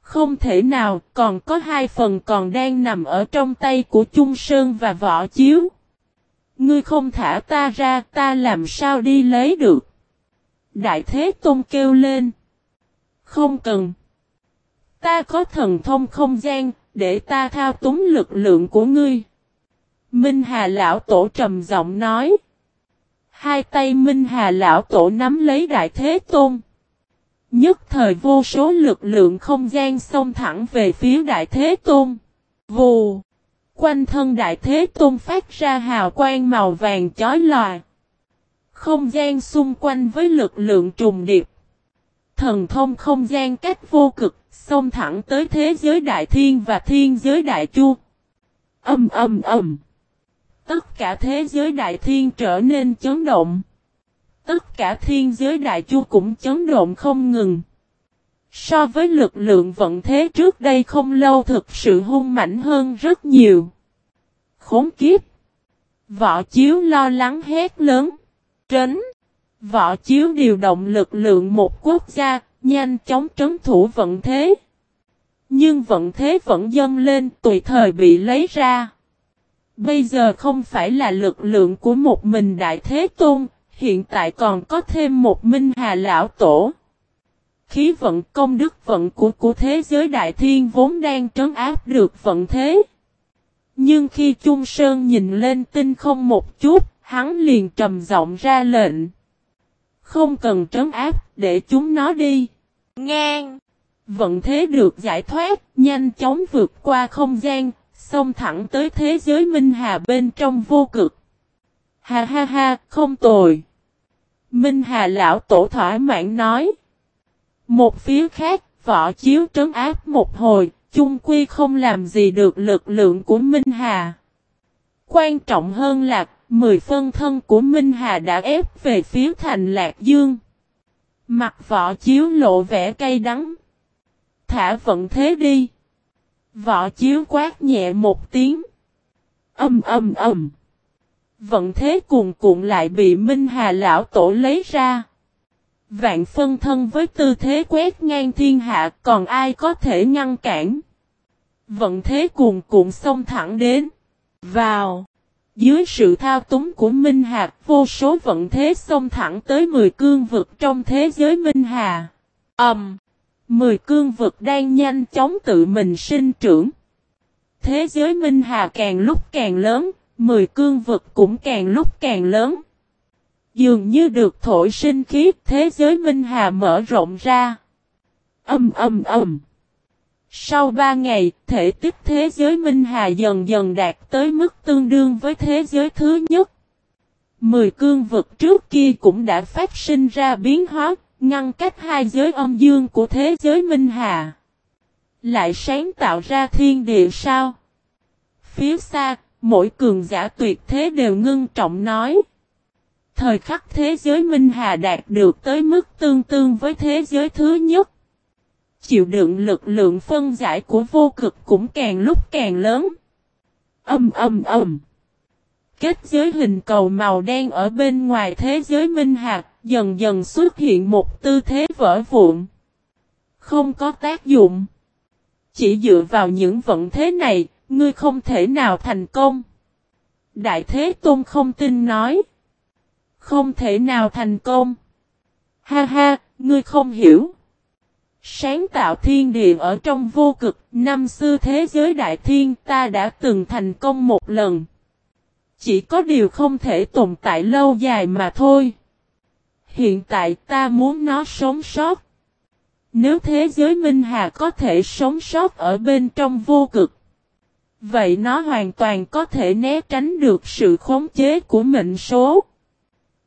Không thể nào, còn có hai phần còn đang nằm ở trong tay của Trung Sơn và Võ Chiếu. Ngươi không thả ta ra, ta làm sao đi lấy được? Đại Thế Tôn kêu lên. Không cần. Ta có thần thông không gian, để ta thao túng lực lượng của ngươi. Minh Hà Lão Tổ trầm giọng nói. Hai tay Minh Hà Lão Tổ nắm lấy Đại Thế Tôn. Nhất thời vô số lực lượng không gian xông thẳng về phía Đại Thế Tôn. Vù! Quanh thân Đại Thế Tôn phát ra hào quang màu vàng chói lòa. Không gian xung quanh với lực lượng trùng điệp. Thần thông không gian cách vô cực, xông thẳng tới thế giới Đại Thiên và thiên giới Đại Chu. Âm âm âm! Tất cả thế giới Đại Thiên trở nên chấn động. Tất cả thiên giới đại chu cũng chấn động không ngừng. So với lực lượng vận thế trước đây không lâu thực sự hung mạnh hơn rất nhiều. Khốn kiếp. Võ chiếu lo lắng hét lớn. Trấn. Võ chiếu điều động lực lượng một quốc gia, nhanh chóng trấn thủ vận thế. Nhưng vận thế vẫn dâng lên tùy thời bị lấy ra. Bây giờ không phải là lực lượng của một mình Đại Thế Tôn, hiện tại còn có thêm một Minh Hà Lão Tổ. Khí vận công đức vận của của thế giới đại thiên vốn đang trấn áp được vận thế. Nhưng khi Trung Sơn nhìn lên tinh không một chút, hắn liền trầm giọng ra lệnh. Không cần trấn áp, để chúng nó đi. Ngang! Vận thế được giải thoát, nhanh chóng vượt qua không gian, xông thẳng tới thế giới Minh Hà bên trong vô cực. Ha ha ha, không tồi. Minh Hà Lão Tổ thỏa mãn nói. Một phía khác, võ chiếu trấn áp một hồi, chung quy không làm gì được lực lượng của Minh Hà. Quan trọng hơn là, mười phân thân của Minh Hà đã ép về phía thành Lạc Dương. Mặt võ chiếu lộ vẻ cay đắng. Thả vận thế đi. Võ chiếu quát nhẹ một tiếng. Âm âm âm. Vận thế cuồn cuộn lại bị Minh Hà Lão Tổ lấy ra. Vạn phân thân với tư thế quét ngang thiên hạ còn ai có thể ngăn cản. Vận thế cuồn cuộn xông thẳng đến. Vào. Dưới sự thao túng của Minh Hà, vô số vận thế xông thẳng tới 10 cương vực trong thế giới Minh Hà. Ẩm. Um, 10 cương vực đang nhanh chóng tự mình sinh trưởng. Thế giới Minh Hà càng lúc càng lớn, Mười cương vực cũng càng lúc càng lớn. Dường như được thổi sinh khí thế giới Minh Hà mở rộng ra. Âm âm âm. Sau ba ngày, thể tích thế giới Minh Hà dần dần đạt tới mức tương đương với thế giới thứ nhất. Mười cương vực trước kia cũng đã phát sinh ra biến hóa, ngăn cách hai giới âm dương của thế giới Minh Hà. Lại sáng tạo ra thiên địa sao? Phía xa, Mỗi cường giả tuyệt thế đều ngưng trọng nói. Thời khắc thế giới Minh Hà đạt được tới mức tương tương với thế giới thứ nhất. Chịu đựng lực lượng phân giải của vô cực cũng càng lúc càng lớn. Âm âm âm. Kết giới hình cầu màu đen ở bên ngoài thế giới Minh Hạt dần dần xuất hiện một tư thế vỡ vụn. Không có tác dụng. Chỉ dựa vào những vận thế này, Ngươi không thể nào thành công. Đại Thế Tôn không tin nói. Không thể nào thành công. Ha ha, ngươi không hiểu. Sáng tạo thiên địa ở trong vô cực, năm xưa thế giới đại thiên ta đã từng thành công một lần. Chỉ có điều không thể tồn tại lâu dài mà thôi. Hiện tại ta muốn nó sống sót. Nếu thế giới Minh Hà có thể sống sót ở bên trong vô cực, vậy nó hoàn toàn có thể né tránh được sự khống chế của mệnh số.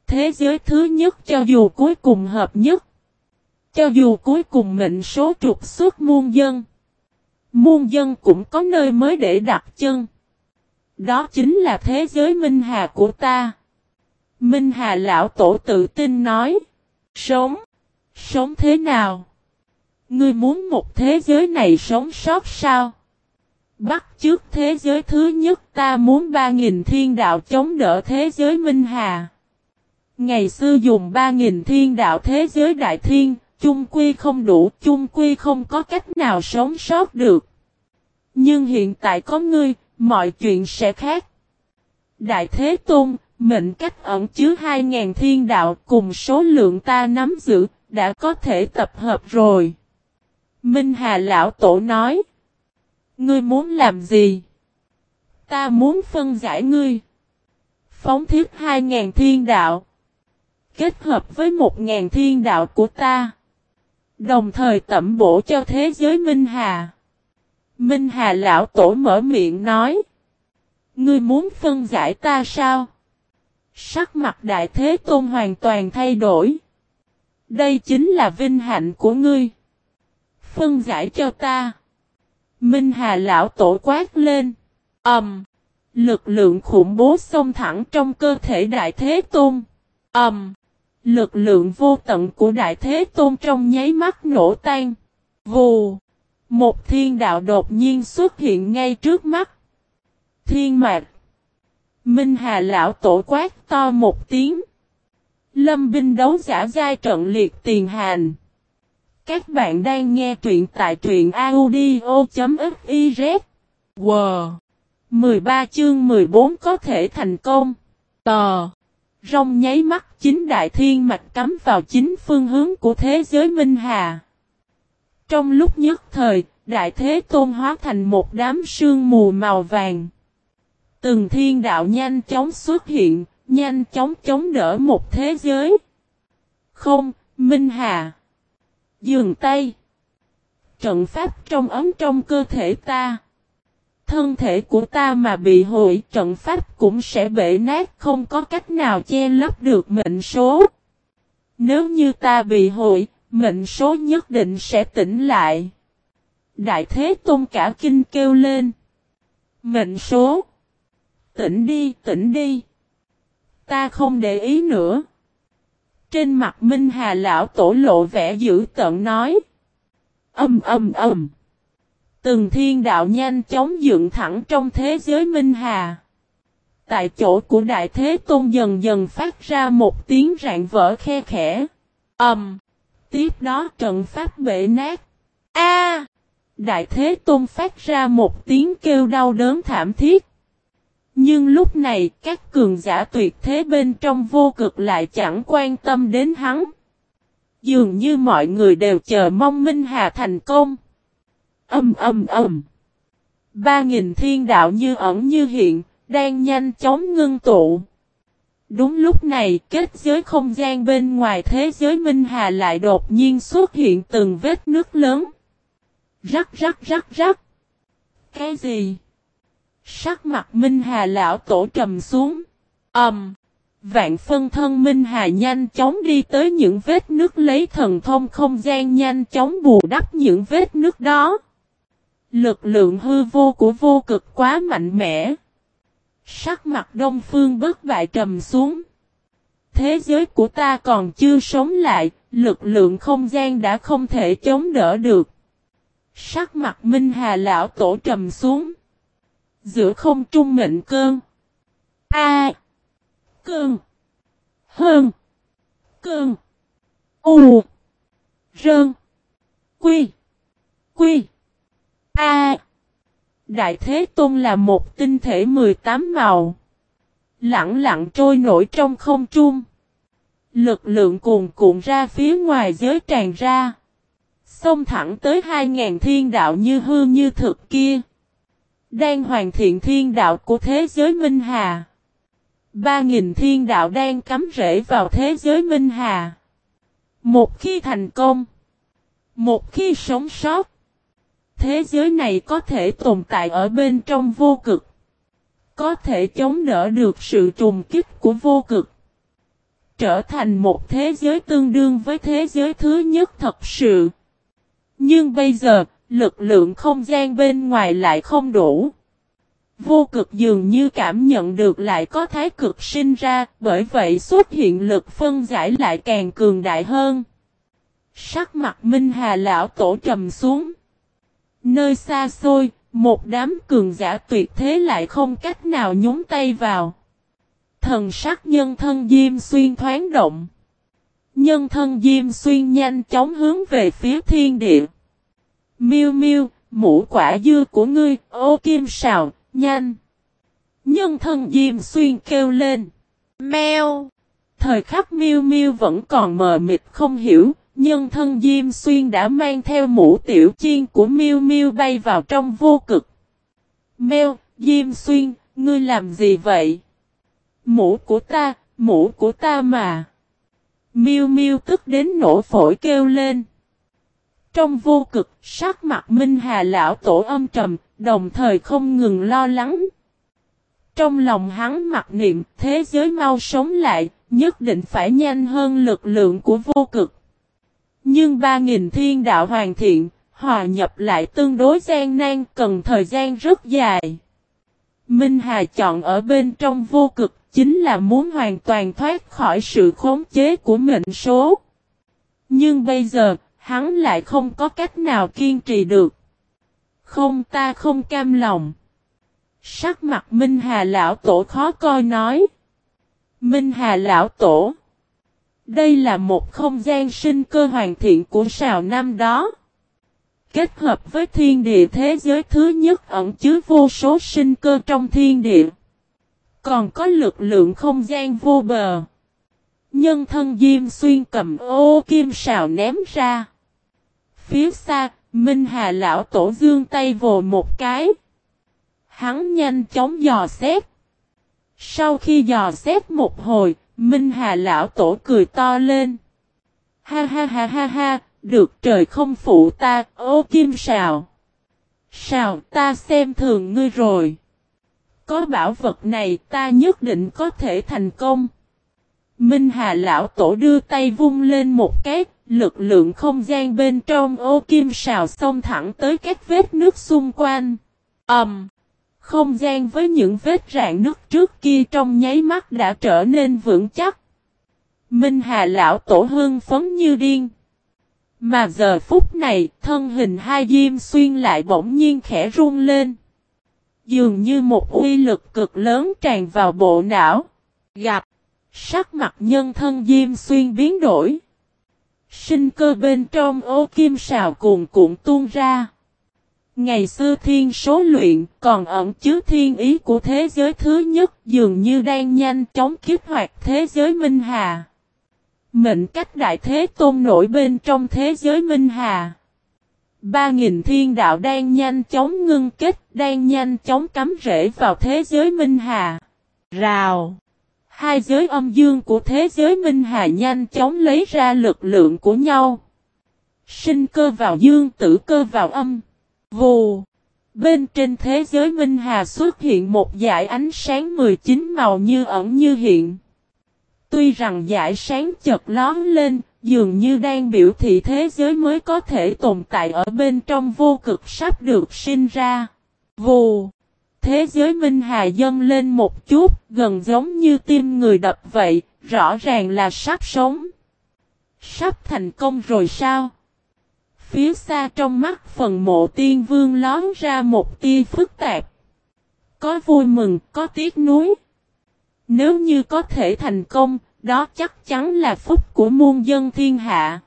Thế giới thứ nhất cho dù cuối cùng hợp nhất, cho dù cuối cùng mệnh số trục xuất muôn dân, muôn dân cũng có nơi mới để đặt chân. Đó chính là thế giới Minh Hà của ta. Minh Hà lão tổ tự tin nói. Sống. Sống thế nào? Ngươi muốn một thế giới này sống sót sao? Bắt trước thế giới thứ nhất ta muốn ba nghìn thiên đạo chống đỡ thế giới Minh Hà. Ngày xưa dùng ba nghìn thiên đạo thế giới đại thiên, chung quy không đủ, chung quy không có cách nào sống sót được. Nhưng hiện tại có ngươi, mọi chuyện sẽ khác. Đại Thế Tôn, mệnh cách ẩn chứa 2.000 thiên đạo cùng số lượng ta nắm giữ, đã có thể tập hợp rồi. Minh Hà Lão Tổ nói. Ngươi muốn làm gì? Ta muốn phân giải ngươi. Phóng thiết 2.000 thiên đạo. Kết hợp với 1.000 thiên đạo của ta. Đồng thời tẩm bổ cho thế giới Minh Hà. Minh Hà Lão Tổ mở miệng nói. Ngươi muốn phân giải ta sao? Sắc mặt Đại Thế Tôn hoàn toàn thay đổi. Đây chính là vinh hạnh của ngươi. Phân giải cho ta. Minh Hà Lão Tổ quát lên. Ẩm. Um, lực lượng khủng bố xông thẳng trong cơ thể Đại Thế Tôn. Ẩm. Um, lực lượng vô tận của Đại Thế Tôn trong nháy mắt nổ tan. Vù. Một thiên đạo đột nhiên xuất hiện ngay trước mắt. Thiên mạc. Minh Hà lão tổ quát to một tiếng. Lâm binh đấu giả giai trận liệt tiền hành. Các bạn đang nghe truyện tại truyện audio.fiz. Wow! 13 chương 14 có thể thành công. Tò! Rong nháy mắt chính đại thiên mạch cắm vào chính phương hướng của thế giới Minh Hà. Trong lúc nhất thời, đại thế tôn hóa thành một đám sương mù màu vàng. Từng thiên đạo nhanh chóng xuất hiện, nhanh chóng chống đỡ một thế giới. Không, Minh Hà. Dường tay. Trận pháp trong ấm trong cơ thể ta. Thân thể của ta mà bị hội trận pháp cũng sẽ bể nát không có cách nào che lấp được mệnh số. Nếu như ta bị hội, mệnh số nhất định sẽ tỉnh lại. Đại Thế Tôn cả kinh kêu lên. Mệnh số. Tỉnh đi, tỉnh đi. Ta không để ý nữa. Trên mặt Minh Hà lão tổ lộ vẻ dữ tận nói. Âm âm âm. Từng thiên đạo nhanh chóng dựng thẳng trong thế giới Minh Hà. Tại chỗ của Đại Thế Tôn dần dần phát ra một tiếng rạn vỡ khe khẽ. Âm. Tiếp đó trận pháp bể nát. A! Đại Thế Tôn phát ra một tiếng kêu đau đớn thảm thiết. Nhưng lúc này, các cường giả tuyệt thế bên trong vô cực lại chẳng quan tâm đến hắn. Dường như mọi người đều chờ mong Minh Hà thành công. Âm âm âm. Ba nghìn thiên đạo như ẩn như hiện, đang nhanh chóng ngưng tụ. Đúng lúc này, kết giới không gian bên ngoài thế giới Minh Hà lại đột nhiên xuất hiện từng vết nước lớn. Rắc rắc rắc rắc. Cái gì? Sắc mặt Minh Hà lão tổ trầm xuống. ầm. Um, vạn phân thân Minh Hà nhanh chóng đi tới những vết nước lấy thần thông không gian nhanh chóng bù đắp những vết nước đó. Lực lượng hư vô của vô cực quá mạnh mẽ. Sắc mặt đông phương bất bại trầm xuống. Thế giới của ta còn chưa sống lại, lực lượng không gian đã không thể chống đỡ được. Sắc mặt Minh Hà lão tổ trầm xuống. Giữa không trung mệnh cơn. A. Cơn. Hơn. Cơn. U. Rơn. Quy. Quy. A. Đại Thế Tôn là một tinh thể 18 màu. Lặng lặng trôi nổi trong không trung. Lực lượng cuồn cuộn ra phía ngoài giới tràn ra. Xông thẳng tới 2.000 thiên đạo như hư như thực kia. Đang hoàn thiện thiên đạo của thế giới Minh Hà. 3.000 thiên đạo đang cắm rễ vào thế giới Minh Hà. Một khi thành công, Một khi sống sót, thế giới này có thể tồn tại ở bên trong vô cực. Có thể chống đỡ được sự trùng kích của vô cực. Trở thành một thế giới tương đương với thế giới thứ nhất thật sự. Nhưng bây giờ, lực lượng không gian bên ngoài lại không đủ. Vô cực dường như cảm nhận được lại có thái cực sinh ra, bởi vậy xuất hiện lực phân giải lại càng cường đại hơn. Sắc mặt Minh Hà lão tổ trầm xuống. Nơi xa xôi, một đám cường giả tuyệt thế lại không cách nào nhúng tay vào. Thần sắc nhân thân Diêm Xuyên thoáng động. Nhân thân Diêm Xuyên nhanh chóng hướng về phía thiên địa. Miêu miêu, mũ quả dưa của ngươi, ô kim sào, nhanh. Nhân thân Diêm Xuyên kêu lên. Mèo. Thời khắc miêu miêu vẫn còn mờ mịt không hiểu, nhân thân Diêm Xuyên đã mang theo mũ tiểu chiên của miu miu bay vào trong vô cực. Mèo, Diêm Xuyên, ngươi làm gì vậy? Mũ của ta, mũ của ta mà. miu miu tức đến nổ phổi kêu lên. Trong vô cực, sắc mặt Minh Hà lão tổ âm trầm, đồng thời không ngừng lo lắng. Trong lòng hắn mặc niệm thế giới mau sống lại, nhất định phải nhanh hơn lực lượng của vô cực. Nhưng ba nghìn thiên đạo hoàn thiện, hòa nhập lại tương đối gian nan cần thời gian rất dài. Minh Hà chọn ở bên trong vô cực chính là muốn hoàn toàn thoát khỏi sự khống chế của mệnh số. Nhưng bây giờ, hắn lại không có cách nào kiên trì được. Không ta không cam lòng. Sắc mặt Minh Hà Lão Tổ khó coi nói. Minh Hà Lão Tổ. Đây là một không gian sinh cơ hoàn thiện của sào năm đó. Kết hợp với thiên địa thế giới thứ nhất ẩn chứa vô số sinh cơ trong thiên địa. Còn có lực lượng không gian vô bờ. Nhân thân Diêm Xuyên cầm ô kim sào ném ra. Phía xa, Minh Hà lão tổ dương tay vồ một cái. Hắn nhanh chóng dò xét. Sau khi dò xét một hồi, Minh Hà lão tổ cười to lên. Ha ha ha ha ha, được trời không phụ ta, ô kim sào. Sào ta xem thường ngươi rồi. Có bảo vật này ta nhất định có thể thành công. Minh Hà lão tổ đưa tay vung lên một cái, lực lượng không gian bên trong ô kim sào xông thẳng tới các vết nước xung quanh. Ầm! Um, không gian với những vết rạn nước trước kia trong nháy mắt đã trở nên vững chắc. Minh Hà lão tổ hưng phấn như điên. Mà giờ phút này, thân hình hai diêm xuyên lại bỗng nhiên khẽ run lên. Dường như một uy lực cực lớn tràn vào bộ não. Gặp. Sắc mặt nhân thân diêm xuyên biến đổi. Sinh cơ bên trong ô kim sào cuồn cuộn tuôn ra. Ngày xưa thiên số luyện còn ẩn chứa thiên ý của thế giới thứ nhất dường như đang nhanh chóng kích hoạt thế giới Minh Hà. Mệnh cách đại thế tôn nổi bên trong thế giới Minh Hà. Ba nghìn thiên đạo đang nhanh chóng ngưng kết, đang nhanh chóng cắm rễ vào thế giới Minh Hà. Rào! Hai giới âm dương của thế giới Minh Hà nhanh chóng lấy ra lực lượng của nhau. Sinh cơ vào dương, tử cơ vào âm. Vù! Bên trên thế giới Minh Hà xuất hiện một dải ánh sáng 19 màu như ẩn như hiện. Tuy rằng dải sáng chật lón lên, dường như đang biểu thị thế giới mới có thể tồn tại ở bên trong vô cực sắp được sinh ra. Vù! Thế giới Minh Hà dâng lên một chút, gần giống như tim người đập vậy, rõ ràng là sắp sống. Sắp thành công rồi sao? Phía xa trong mắt phần mộ tiên vương lón ra một tia phức tạp. Có vui mừng, có tiếc nuối. Nếu như có thể thành công, đó chắc chắn là phúc của muôn dân thiên hạ.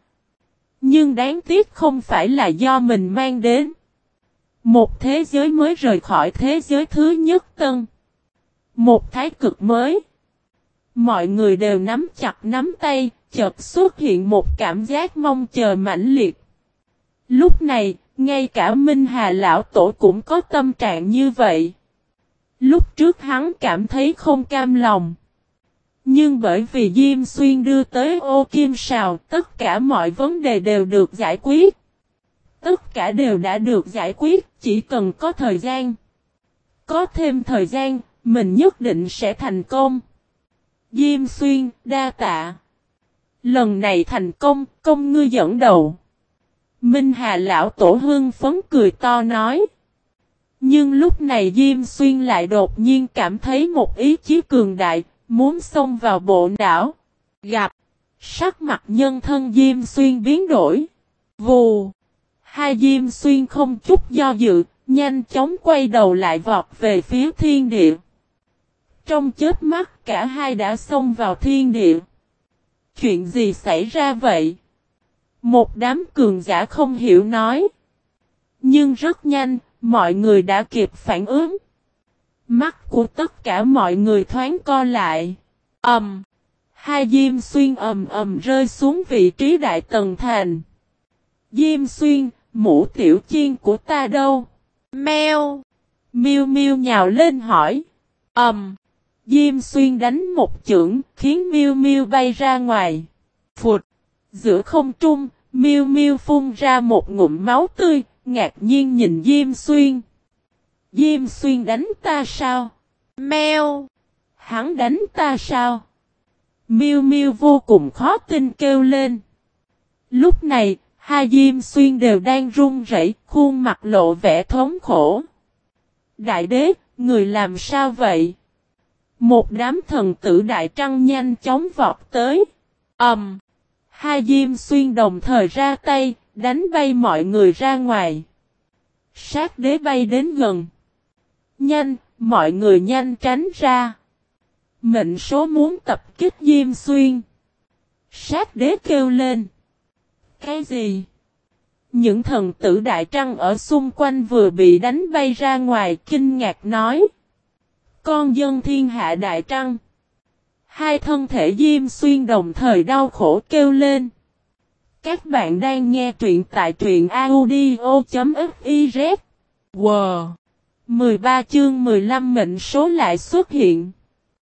Nhưng đáng tiếc không phải là do mình mang đến. Một thế giới mới rời khỏi thế giới thứ nhất tân. Một thái cực mới. Mọi người đều nắm chặt nắm tay, chợt xuất hiện một cảm giác mong chờ mãnh liệt. Lúc này, ngay cả Minh Hà Lão Tổ cũng có tâm trạng như vậy. Lúc trước hắn cảm thấy không cam lòng. Nhưng bởi vì Diêm Xuyên đưa tới ô kim sào, tất cả mọi vấn đề đều được giải quyết. tất cả đều đã được giải quyết, chỉ cần có thời gian. Có thêm thời gian, mình nhất định sẽ thành công. Diêm xuyên, đa tạ. Lần này thành công, công ngươi dẫn đầu. Minh Hà lão tổ hưng phấn cười to nói. Nhưng lúc này Diêm Xuyên lại đột nhiên cảm thấy một ý chí cường đại, muốn xông vào bộ não. Gặp. Sắc mặt nhân thân Diêm Xuyên biến đổi. Vù. Hai Diêm Xuyên không chút do dự, nhanh chóng quay đầu lại vọt về phía thiên địa. Trong chết mắt cả hai đã xông vào thiên địa. Chuyện gì xảy ra vậy? Một đám cường giả không hiểu nói. Nhưng rất nhanh, mọi người đã kịp phản ứng. Mắt của tất cả mọi người thoáng co lại. Ẩm. Um, hai diêm xuyên ầm ầm rơi xuống vị trí đại tầng thành. Diêm xuyên, mũ tiểu chiên của ta đâu? Mèo. Miêu miêu nhào lên hỏi. Ẩm. Um, Diêm xuyên đánh một chưởng, khiến miêu miêu bay ra ngoài. Phụt. Giữa không trung, miêu miêu phun ra một ngụm máu tươi, ngạc nhiên nhìn Diêm xuyên. Diêm xuyên đánh ta sao? Mèo. Hắn đánh ta sao? Miêu Miêu vô cùng khó tin kêu lên. Lúc này, hai Diêm Xuyên đều đang run rẩy, khuôn mặt lộ vẻ thống khổ. Đại đế, người làm sao vậy? Một đám thần tử đại trăng nhanh chóng vọt tới. Ầm. Um, hai Diêm Xuyên đồng thời ra tay, đánh bay mọi người ra ngoài. Sát đế bay đến gần. Nhanh, mọi người nhanh tránh ra. Mệnh số muốn tập kích Diêm Xuyên. Sát đế kêu lên. Cái gì? Những thần tử đại trăng ở xung quanh vừa bị đánh bay ra ngoài kinh ngạc nói. Con dân thiên hạ đại trăng. Hai thân thể Diêm Xuyên đồng thời đau khổ kêu lên. Các bạn đang nghe truyện tại truyện audio.fiz. Wow! 13 chương 15 mệnh số lại xuất hiện.